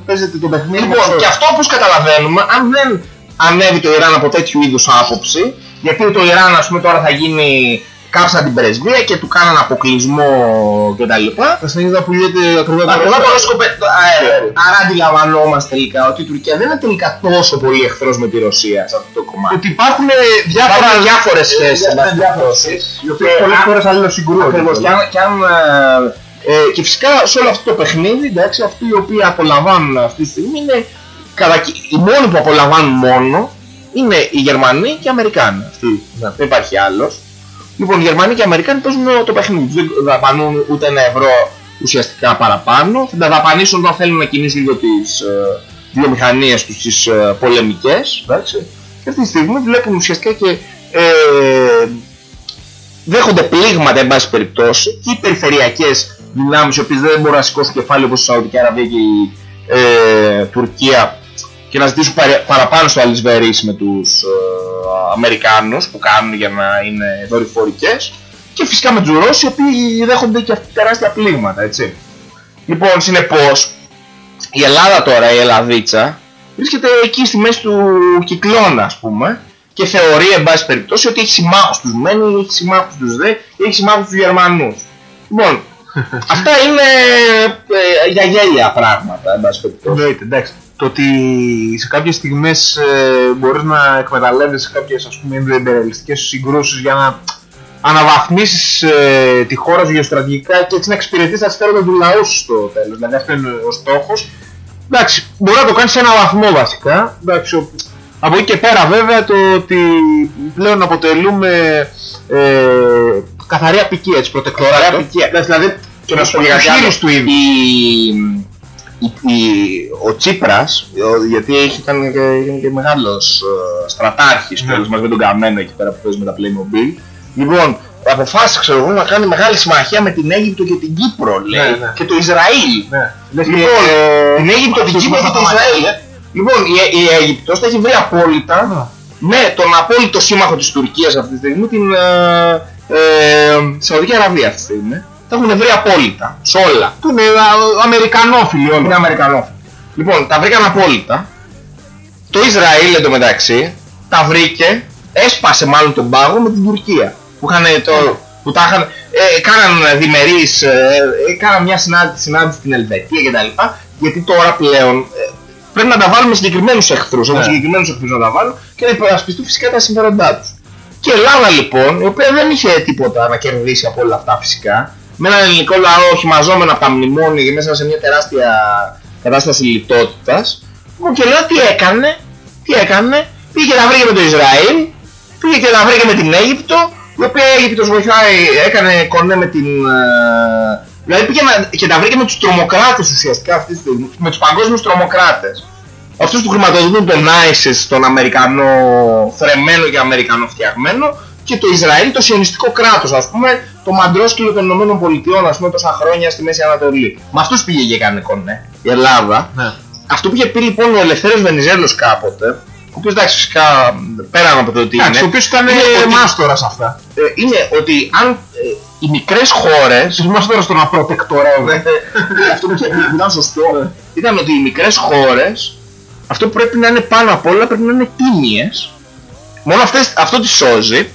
παίζεται το παιχνίδι. Λοιπόν, με και αυτό όπως καταλαβαίνουμε, αν δεν ανέβει το Ιράν από τέτοιου είδους άποψη, γιατί το Ιράν ας πούμε τώρα θα γίνει κάψα την πρεσβεία και του κάναν αποκλεισμό κτλ. Θα συνεχίζει να πουλιέται ακριβώς Ακριβά το ρώσικο πε- το αέριο. Άρα αντιλαμβανόμαστε τελικά ότι η Τουρκία δεν είναι τελικά τόσο πολύ εχθρός με τη Ρωσία σε αυτό το κομμάτι. Ότι υπάρχουν ε, διάφορα Υπάρχουν διάφορες σχέσεις. διά- εν πάση διάφορες περιπτώσει. σχέσεις, οι οποίες Ε, πολλές α- φορές αλληλοσυγκρούονται. Ακριβώς. Και αν, και, αν, ε, ε, και φυσικά σε όλο αυτό το παιχνίδι, εντάξει, αυτοί οι οποίοι απολαμβάνουν αυτή τη στιγμή είναι κατά, κι- οι μόνοι που απολαμβάνουν μόνο είναι οι Γερμανοί και οι Αμερικάνοι. Αυτοί. Ναι. Δεν υπάρχει άλλος. Λοιπόν, οι Γερμανοί και οι Αμερικάνοι παίζουν το παιχνίδι. τους. Δεν δαπανούν ούτε ένα ευρώ ουσιαστικά παραπάνω. Θα τα δαπανίσουν όταν θέλουν να κινήσουν λίγο τις ε, βιομηχανίες τους, τις ε, πολεμικές. Εντάξει. Και αυτή τη στιγμή βλέπουν ουσιαστικά και ε, δέχονται πλήγματα εν πάση περιπτώσει και οι περιφερειακές δυνάμεις οι οποίες δεν μπορούν να σηκώσουν κεφάλι όπως η Σαουδική Αραβία και η ε, Τουρκία και να ζητήσουν παρα- παραπάνω στο αλυσβερίσ με τους ε, Αμερικάνους που κάνουν για να είναι δορυφορικές και φυσικά με τους Ρώσους οι οποίοι δέχονται και αυτοί τεράστια πλήγματα έτσι. Λοιπόν, συνεπώς η Ελλάδα τώρα, η Ελλαδίτσα, βρίσκεται εκεί στη μέση του κυκλώνα, ας πούμε, και θεωρεί, εν πάση περιπτώσει, ότι έχει συμμάχους τους μεν, έχει συμμάχους τους δε, και έχει συμμάχους τους Γερμανούς. Λοιπόν, αυτά είναι ε, για γέλια πράγματα, εν πάση περιπτώσει. Εννοείται, εντάξει. Το ότι σε κάποιες στιγμές ε, μπορείς να εκμεταλλεύεσαι κάποιες ας πούμε ενδοεμπεραλιστικές συγκρούσεις για να αναβαθμίσεις ε, τη χώρα σου γεωστρατηγικά και έτσι να εξυπηρετείς τα συμφέροντα του λαού σου στο τέλος. Δηλαδή αυτό είναι ο στόχος. Εντάξει, μπορεί να το κάνεις σε ένα βαθμό βασικά. Εντάξει, ο- από εκεί και πέρα βέβαια το ότι πλέον αποτελούμε ε, καθαρή απικία, έτσι, προτεκτοράτο. Καθαρή απικία. Εντάξει, δηλαδή Και να σου πω ο για κάτι χείρις άλλο. του ίδιου. Η- η- η- ο Τσίπρας, ο- γιατί έχει- ήταν και, ήταν και μεγάλος ε, στρατάρχης Ναι. τέλος μας με τον Καμένο εκεί πέρα που παίζει με τα Playmobil. Λοιπόν, αποφάσισε ξέρω εγώ να κάνει μεγάλη συμμαχία με την Αίγυπτο και την Κύπρο λέει Ναι, ναι. και το Ισραήλ. Ναι. Λες και, Λοιπόν, ε, την Αίγυπτο, την αυτούς Κύπρο μας και το τα Ισραήλ. μάτια, Λοιπόν, η, η Αίγυπτος θα έχει βρει απόλυτα Α. με τον απόλυτο σύμμαχο της Τουρκίας αυτή τη στιγμή, την ε, ε, Σαουδική Αραβία αυτή τη στιγμή. Θα τα έχουν βρει απόλυτα. Σε όλα. Που είναι α, Αμερικανόφιλοι όλοι. Είναι Αμερικανόφιλοι. Λοιπόν, τα βρήκαν απόλυτα. Το Ισραήλ εντωμεταξύ τα βρήκε, έσπασε μάλλον τον πάγο με την Τουρκία. Που, είχαν, το, που τα είχαν, ε, κάναν διμερείς, ε, ε, κάναν μια συνάντηση, συνάντηση στην Ελβετία κτλ. Γιατί τώρα πλέον ε, πρέπει να τα βάλουμε συγκεκριμένους εχθρούς, ναι. συγκεκριμένους εχθρούς να τα βάλουν και να υπερασπιστούν φυσικά τα συμφέροντά τους. Και η Ελλάδα λοιπόν, η οποία δεν είχε τίποτα να κερδίσει από όλα αυτά φυσικά, με έναν ελληνικό λαό χυμαζόμενο από τα μνημόνια και μέσα σε μια τεράστια κατάσταση λιτότητας, μου και λέω τι έκανε, τι έκανε, πήγε και τα βρήκε με το Ισραήλ, πήγε και τα βρήκε με την Αίγυπτο, η οποία η Αίγυπτος βοηθάει, έκανε κονέ με την... Ε, δηλαδή πήγε να, και τα βρήκε με τους τρομοκράτες ουσιαστικά αυτή τη στιγμή, με τους παγκόσμιους τρομοκράτες. Αυτούς που χρηματοδοτούν τον ISIS, τον Αμερικανό θρεμένο και Αμερικανό φτιαγμένο, και το Ισραήλ, το σιωνιστικό κράτος, ας πούμε, το μαντρόσκυλο των Ηνωμένων Πολιτειών, ας πούμε, τόσα χρόνια στη Μέση Ανατολή. Με αυτούς πήγε και έκανε κονέ, η Ελλάδα. Ναι. Αυτό που είχε πει λοιπόν ο Ελευθέρος Βενιζέλος κάποτε, ο οποίος εντάξει φυσικά πέραν από το ότι είναι... ο οποίος ήταν μάστορας αυτά. Ε, είναι ότι αν ε, οι μικρές χώρες... Είμαστε τώρα στον απροτεκτορεύω. Ναι, αυτό που ήταν σωστό ήταν ότι οι μικρές χώρες αυτό που πρέπει να είναι πάνω απ' όλα πρέπει να είναι τίμιες. Μόνο αυτές, αυτό τη σώζει.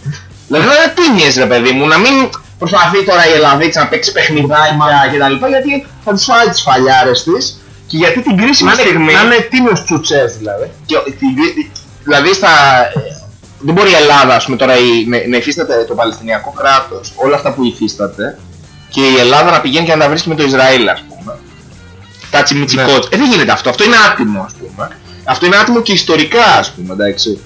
Δηλαδή να είναι τίμιες ρε παιδί μου, να μην προσπαθεί τώρα η Ελλαδίτσα να παίξει παιχνιδάκια κτλ. Γιατί θα τις φάει τις φαλιάρες της και γιατί την κρίσιμη στιγμή... Να είναι τίμιος τσουτσές δηλαδή. Και, δηλαδή στα, δεν μπορεί η Ελλάδα ας πούμε, τώρα η, να, να υφίσταται το Παλαιστινιακό κράτος, όλα αυτά που υφίσταται και η Ελλάδα να πηγαίνει και να τα βρίσκει με το Ισραήλ ας πούμε. Τα τσιμιτσικότ. Ναι. Ε, δεν γίνεται αυτό. Αυτό είναι άτιμο ας πούμε. Αυτό είναι άτιμο και ιστορικά ας πούμε, εντάξει.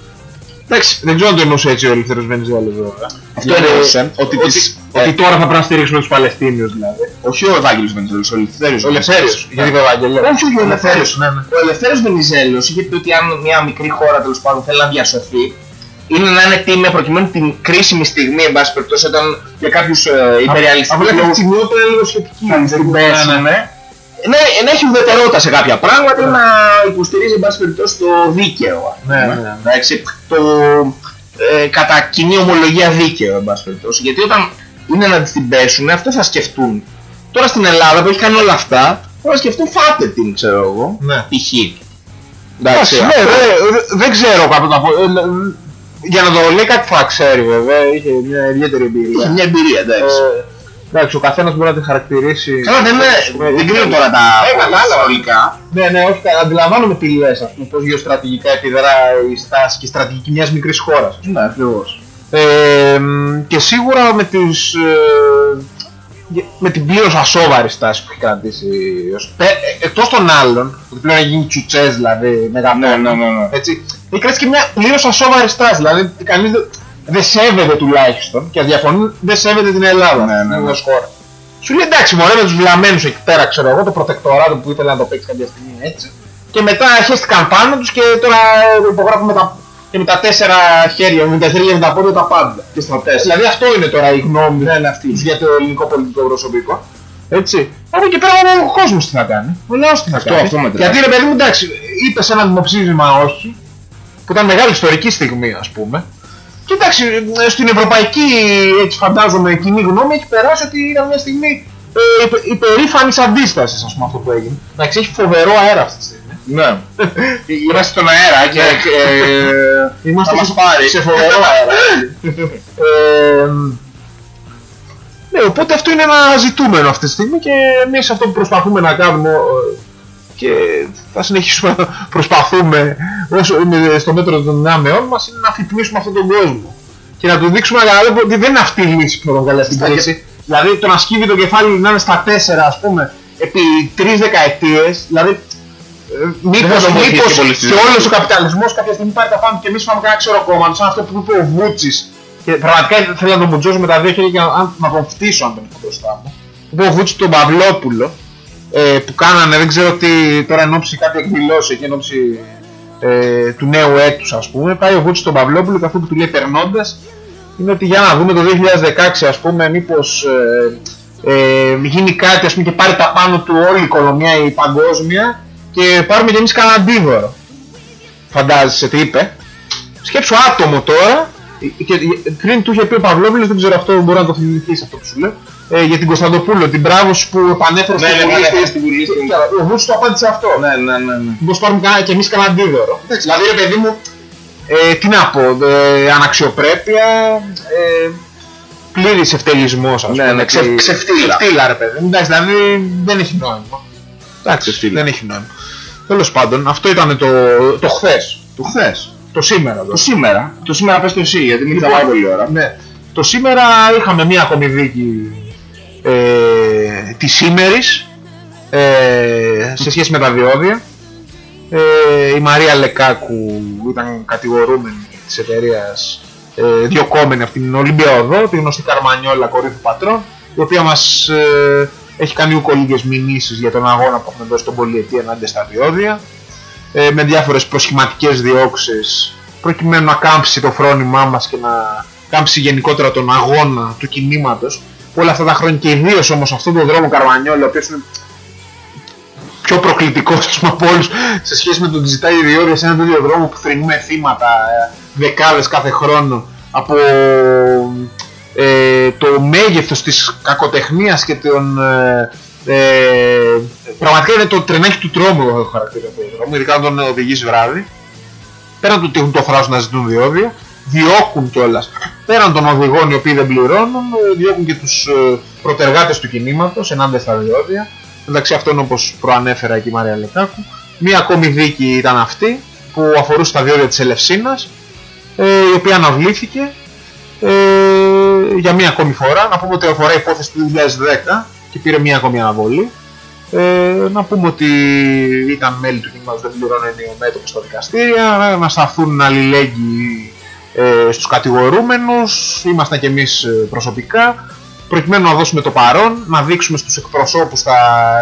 Εντάξει, δεν ξέρω αν το εννοούσε έτσι ο Ελεύθερος Βενιζέλος βέβαια. Αυτό εννοούσε. Ότι, ότι, ότι, ε, τώρα θα πρέπει να στηρίξουμε τους Παλαιστίνιους δηλαδή. Όχι ο Ευάγγελος Βενιζέλος, ο Ελευθέριος. Ο Ελευθέριος, γιατί είπε Ευάγγελος. Όχι, όχι ο Ελευθέριος. Ναι, ναι. Ο Ελευθέριος Βενιζέλος είχε πει ότι αν μια μικρή χώρα τέλος πάντων θέλει να διασωθεί, είναι να είναι τίμια προκειμένου την κρίσιμη στιγμή, εν πάση περιπτώσει, όταν για κάποιους ε, υπεριαλιστικούς λόγους... Από την είναι λίγο σχετική. Θα την πέσουμε ναι, να έχει ουδετερότητα σε κάποια πράγματα ή να υποστηρίζει εν πάση περιπτώσει το δίκαιο. Ναι, ναι, ναι. Εντάξει, το ε, κατά κοινή ομολογία δίκαιο εν πάση περιπτώσει. Γιατί όταν είναι να την πέσουν, αυτό θα σκεφτούν. Τώρα στην Ελλάδα που έχει κάνει όλα αυτά, θα σκεφτούν φάτε την, ξέρω εγώ. Ναι. Π.χ. Εντάξει, ναι, δε, δεν ξέρω κάπου να πω. Ε, για να το λέει κάτι θα ξέρει βέβαια, είχε μια ιδιαίτερη εμπειρία. Είχε μια εμπειρία, εντάξει. Ε, Εντάξει, ο καθένας μπορεί να τη χαρακτηρίσει. Καλά, δεν, είναι, δεν κρίνω τώρα τα ε, κατάλαβα Ναι, ναι, όχι, αντιλαμβάνομαι τι λες, ας πούμε, πώς γεωστρατηγικά επιδράει η στάση και η στρατηγική μιας μικρής χώρας. Ναι, ακριβώς. Ε, και σίγουρα με τις... Ε, με την πλήρως ασόβαρη στάση που έχει κρατήσει ε, εκτός των άλλων, ότι πλέον έχει γίνει τσουτσές δηλαδή, μεγαλώνει, ναι, ναι, ναι, ναι. έτσι, έχει κρατήσει και μια πλήρως ασόβαρη στάση, δηλαδή κανείς δεν σέβεται τουλάχιστον και διαφωνούν, δεν σέβεται την Ελλάδα. Ναι, ναι, ναι. χώρα. Σου λέει εντάξει, μωρέ με τους βλαμμένους εκεί πέρα, ξέρω εγώ, το προτεκτοράτο που ήθελε να το παίξει κάποια στιγμή έτσι. Και μετά χέστηκαν πάνω τους και τώρα υπογράφουν με τα, και με τα τέσσερα χέρια, με τα χέρια με τα πόδια τα πάντα. Και στα τέσσερα. Δηλαδή αυτό είναι τώρα η γνώμη ναι, ναι, αυτή. για το ελληνικό πολιτικό προσωπικό. Έτσι. Από εκεί πέρα ο κόσμος τι θα κάνει. Ο λαός τι θα αυτό, κάνει. Αυτό Γιατί ρε παιδί μου εντάξει, είπες σε ένα δημοψήφισμα όχι, που ήταν μεγάλη ιστορική στιγμή ας πούμε, Κοιτάξτε, στην ευρωπαϊκή έτσι φαντάζομαι κοινή γνώμη έχει περάσει ότι ήταν μια στιγμή ε, υπε, υπερήφανης αντίστασης ας πούμε αυτό που έγινε. Εντάξει, έχει φοβερό αέρα αυτή τη στιγμή. Ναι. Είμαστε στον αέρα και ε, Είμαστε θα μας πάρει. σε φοβερό αέρα. ε, ναι, οπότε αυτό είναι ένα ζητούμενο αυτή τη στιγμή και εμείς αυτό που προσπαθούμε να κάνουμε ε, και θα συνεχίσουμε να προσπαθούμε όσο είναι στο μέτρο των δυνάμεών μας είναι να αφυπνίσουμε αυτόν τον κόσμο και να του δείξουμε να καταλάβει ότι δεν είναι αυτή η λύση που θα τον καλέσει στην κρίση. Δηλαδή το να σκύβει το κεφάλι να είναι στα τέσσερα ας πούμε επί τρεις δεκαετίες, δηλαδή ε, μήπως, μήπως και όλος ο καπιταλισμός κάποια στιγμή πάρει τα πάνω και εμείς φάμε κανένα ξέρω κόμμα, σαν αυτό που είπε ο Βούτσης και πραγματικά θέλω να τον μπουτζώσω με τα δύο χέρια και να, να τον φτύσω αν τον έχω μπροστά μου. Είπε ο Βούτσης τον Παυλόπουλο ε, που κάνανε, δεν ξέρω τι, τώρα εν ώψη κάτι εκδηλώσει και εν ώψη ε, του νέου έτους ας πούμε, πάει ο Βούτσης στον Παυλόπουλο και αυτό που του λέει περνώντας είναι ότι για να δούμε το 2016 ας πούμε μήπως ε, ε, γίνει κάτι ας πούμε και πάρει τα πάνω του όλη η οικονομία η παγκόσμια και πάρουμε και εμείς κανένα αντίδωρο. Φαντάζεσαι τι είπε. Σκέψου άτομο τώρα και, πριν του είχε πει ο Παυλόπουλος, δεν ξέρω αυτό, μπορεί να το θυμηθείς αυτό που σου λέω, ε, για την Κωνσταντοπούλο, την μπράβο σου που επανέφερε Ναι, ναι, ναι, στην Βουλή. Ο Βούτσος το απάντησε αυτό. Ναι, ναι, ναι. ναι. Μήπως πάρουμε κανένα- και εμείς κανένα αντίδωρο. Εντάξει, δηλαδή ρε παιδί μου, ε, τι να πω, ε, αναξιοπρέπεια, ε, πλήρης ευτελισμός ας Ναι, πούμε. ναι, ξε- και- ξεφτύλα. Ξεφτύλα ρε παιδί μου, εντάξει, δηλαδή δεν έχει νόημα. Εντάξει, Ξεφτύλα. δεν έχει νόημα. Τέλος πάντων, αυτό ήταν το, το χθες, Του χθες. το σήμερα. Το σήμερα. Το σήμερα πες το εσύ, γιατί μην Λοιπόν, θα πολύ ώρα. Ναι. Το σήμερα είχαμε μία ακόμη δίκη ε, της σήμερης ε, σε σχέση με τα διόδια. Ε, η Μαρία Λεκάκου ήταν κατηγορούμενη της εταιρείας ε, διοκόμενη από την Ολυμπία Οδό, τη γνωστή Καρμανιόλα κορύφου πατρών, η οποία μας ε, έχει κάνει ούκο λίγες μηνύσεις για τον αγώνα που έχουμε δώσει τον πολιετή ενάντια στα διόδια ε, με διάφορες προσχηματικές διώξεις προκειμένου να κάμψει το φρόνημά μας και να κάμψει γενικότερα τον αγώνα του κινήματος όλα αυτά τα χρόνια και ιδίως όμως αυτόν τον δρόμο Καρμανιόλα ο οποίος είναι πιο προκλητικός ας πούμε, από όλους σε σχέση με τον ότι ζητάει η διόδια σε έναν τέτοιο δρόμο που θρυνούμε θύματα ε, δεκάδες κάθε χρόνο από ε, το μέγεθος της κακοτεχνίας και τον ε, ε, πραγματικά είναι το τρενάκι του τρόμου εγώ έχω χαρακτήρα αυτό το δρόμο, ειδικά όταν τον οδηγείς βράδυ πέραν του ότι έχουν το θράσος να ζητούν διόδια διώκουν κιόλας πέραν των οδηγών οι οποίοι δεν πληρώνουν ε, διώκουν και τους ε, προτεργάτες του κινήματος ενάντια στα διόδια εντάξει αυτόν όπως προανέφερα και η Μαρία Λεκάκου μία ακόμη δίκη ήταν αυτή που αφορούσε τα διόδια της Ελευσίνας ε, η οποία αναβλήθηκε ε, για μία ακόμη φορά. Να πούμε ότι αφορά υπόθεση του 2010 και πήρε μία ακόμη αναβολή. Ε, να πούμε ότι ήταν μέλη του κινήματος, δεν πληρώνουν μέτωπο στα δικαστήρια, να- να σταθούν αλληλέγγυοι ε, στους κατηγορούμενους, ήμασταν και εμείς ε, προσωπικά, προκειμένου να δώσουμε το παρόν, να δείξουμε στους εκπροσώπους στα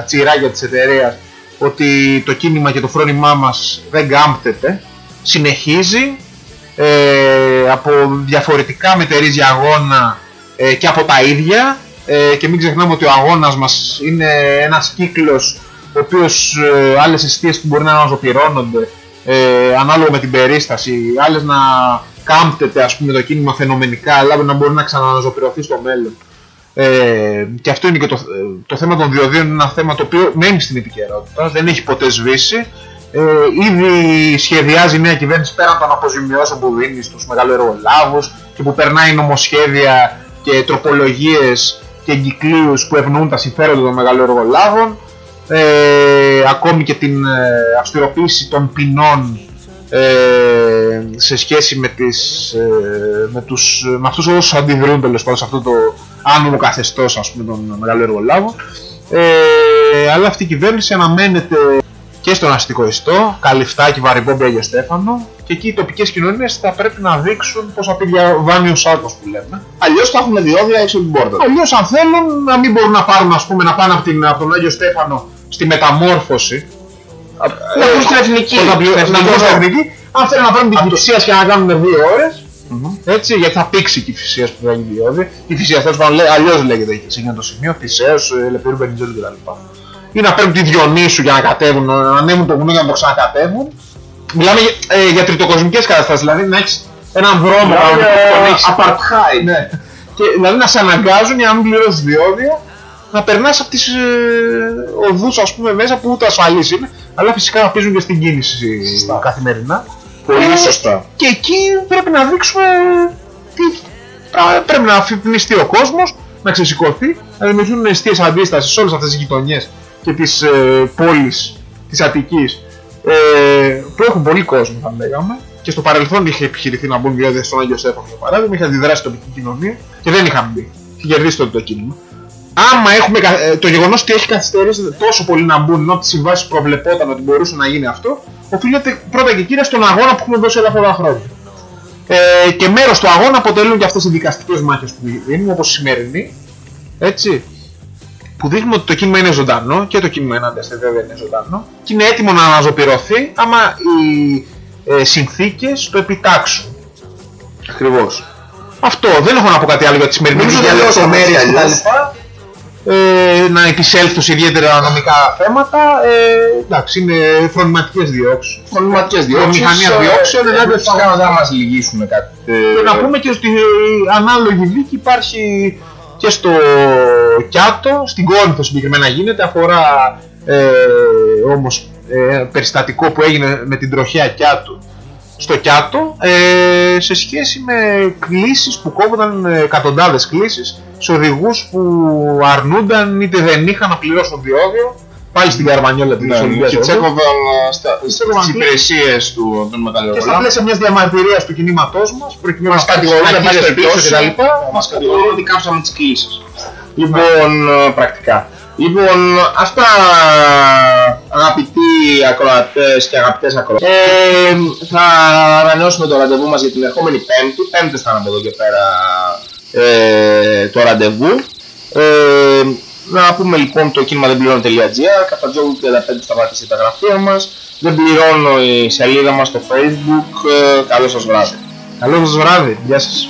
τσιράγια της εταιρείας ότι το κίνημα και το φρόνημά μας δεν κάμπτεται, συνεχίζει ε, από διαφορετικά μετερίζια αγώνα ε, και από τα ίδια. Ε, και μην ξεχνάμε ότι ο αγώνας μας είναι ένας κύκλος ο οποίος ε, άλλες αιστείες που μπορεί να αναζωπυρώνονται ε, ανάλογα με την περίσταση, άλλες να κάμπτεται ας πούμε το κίνημα φαινομενικά αλλά να μπορεί να ξαναναζωπυρωθεί στο μέλλον. Ε, και αυτό είναι και το, το θέμα των διοδίων είναι ένα θέμα το οποίο μένει στην επικαιρότητα, δεν έχει ποτέ σβήσει. Ε, ήδη σχεδιάζει η νέα κυβέρνηση πέραν των αποζημιώσεων που δίνει στους μεγαλοεργολάβους και που περνάει νομοσχέδια και τροπολογίες και εγκυκλίους που ευνοούν τα συμφέροντα των μεγαλοεργολάβων ε, ακόμη και την ε, αυστηροποίηση των ποινών ε, σε σχέση με, τις, ε, με, τους, με αυτούς όσους αντιδρούν τέλος πάντων σε αυτό το άνομο καθεστώς ας πούμε των μεγαλοεργολάβων ε, αλλά αυτή η κυβέρνηση αναμένεται και στον αστικό ιστό, Καλυφτάκι, Βαρυμπόμπη, Αγιο Στέφανο και εκεί οι τοπικές κοινωνίες θα πρέπει να δείξουν πως απειδιαβάνει ο σάκος που λέμε Αλλιώς θα έχουμε διόδια έξω από την πόρτα. Αλλιώς αν θέλουν να μην μπορούν να πάρουν ας πούμε να πάνε από, την, από τον Άγιο Στέφανο στη μεταμόρφωση Να πούν στην εθνική. Πώς να πληρω- Στην να εθνική πούν στην οδό. εθνική, αν θέλουν να πάρουν την κυφυσίας και να κάνουν δύο ώρες έτσι, γιατί θα πήξει η κυφυσίας που θα γίνει διόδια. Η φυσίας τέλος πάντων λέ- αλλιώς λέγεται σε εκείνο το σημείο, Θησέως, Ελευθερίου Βενιζέλου κτλ. Ή να παίρνουν τη Διονύσου για να κατέβουν, να ανέβουν το βουνό για να το ξανακατέβουν. Μιλάμε για, ε, για τριτοκοσμικές καταστάσεις, δηλαδή να έχεις έναν δρόμο Μιλάμε που για τον έχεις apartheid. ναι. Και δηλαδή να σε αναγκάζουν για να μην πληρώσεις διόδια να περνάς από τις ε, οδούς ας πούμε μέσα που ούτε ασφαλείς είναι αλλά φυσικά πίζουν και στην κίνηση καθημερινά Πολύ Ε, σωστά. και εκεί πρέπει να δείξουμε τι πρά- πρέπει να αφυπνιστεί ο κόσμος να ξεσηκωθεί να δημιουργηθούν αιστείες αντίστασης σε όλες αυτές τις γειτονιές και τις ε, πόλεις της Αττικής ε, που έχουν πολύ κόσμο θα λέγαμε και στο παρελθόν είχε επιχειρηθεί να μπουν διόδια στον Άγιο Στέφανο για παράδειγμα, είχε αντιδράσει η τοπική κοινωνία και δεν είχαν μπει. Είχε κερδίσει τότε το κίνημα. Άμα έχουμε κα- ε, το γεγονός ότι έχει καθυστερήσει τόσο πολύ να μπουν ενώ από τις συμβάσεις προβλεπόταν ότι μπορούσε να γίνει αυτό, οφείλεται πρώτα και κύρια στον αγώνα που έχουμε δώσει όλα αυτά τα χρόνια. Ε, και μέρος του αγώνα αποτελούν και αυτές οι δικαστικές μάχες που δίνουμε, όπως η σημερινή, έτσι, που δείχνουν ότι το κίνημα είναι ζωντανό και το κίνημα ενάντια στη βέβαια είναι ζωντανό και είναι έτοιμο να αναζωπηρωθεί άμα οι ε, συνθήκες το επιτάξουν. Ακριβώς. Αυτό, δεν έχω να πω κάτι άλλο για τη σημερινή Νομίζω για τελειώσαμε ε, να επισέλθω σε ιδιαίτερα νομικά θέματα. Ε, εντάξει, είναι φρονηματικές διώξεις. Φρονηματικές διώξεις. Μηχανία διώξεων. Ε, δηλαδή, φυσικά δεν θα μας λυγίσουν κάτι. Και να πούμε και ότι η ανάλογη δίκη υπάρχει και στο Κιάτο, στην Κόρινθο συγκεκριμένα γίνεται, αφορά ε, όμως ε, περιστατικό που έγινε με την τροχέα Κιάτου στο Κιάτο ε, σε σχέση με κλήσεις που κόβονταν ε, εκατοντάδες κλήσεις σε οδηγούς που αρνούνταν είτε δεν είχαν να πληρώσουν διόδιο πάλι στην Καρμανιόλα της Ναι, Ολυμπίας και Οδού. τσέκοβαν ε, στα- Τσέκοβαν στις υπηρεσίες του, των και στα μεταλλεργολάβων. πλαίσια μιας διαμαρτυρίας του κινήματός μας προκειμένου Μας να κατηγορούν να εν πάση πίσω περιπτώσει, και τα λοιπά μας κατηγορούν ότι κάψαμε τις κλήσεις. Λοιπόν, ε, πρακτικά. Λοιπόν, αυτά αγαπητοί ακροατές και αγαπητές ακροατές. Ε, θα ανανεώσουμε το ραντεβού μας για την ερχόμενη πέμπτη. Πέμπτες θα είναι από εδώ και πέρα ε, το ραντεβού. Ε, να πούμε λοιπόν το κίνημα δεν πληρώνει.gr κατά τζόγου 35 σταματήσει τα γραφεία μας. Δεν πληρώνω η σελίδα μας στο facebook. Ε, καλό σας βράδυ. Καλό σας βράδυ, γεια σας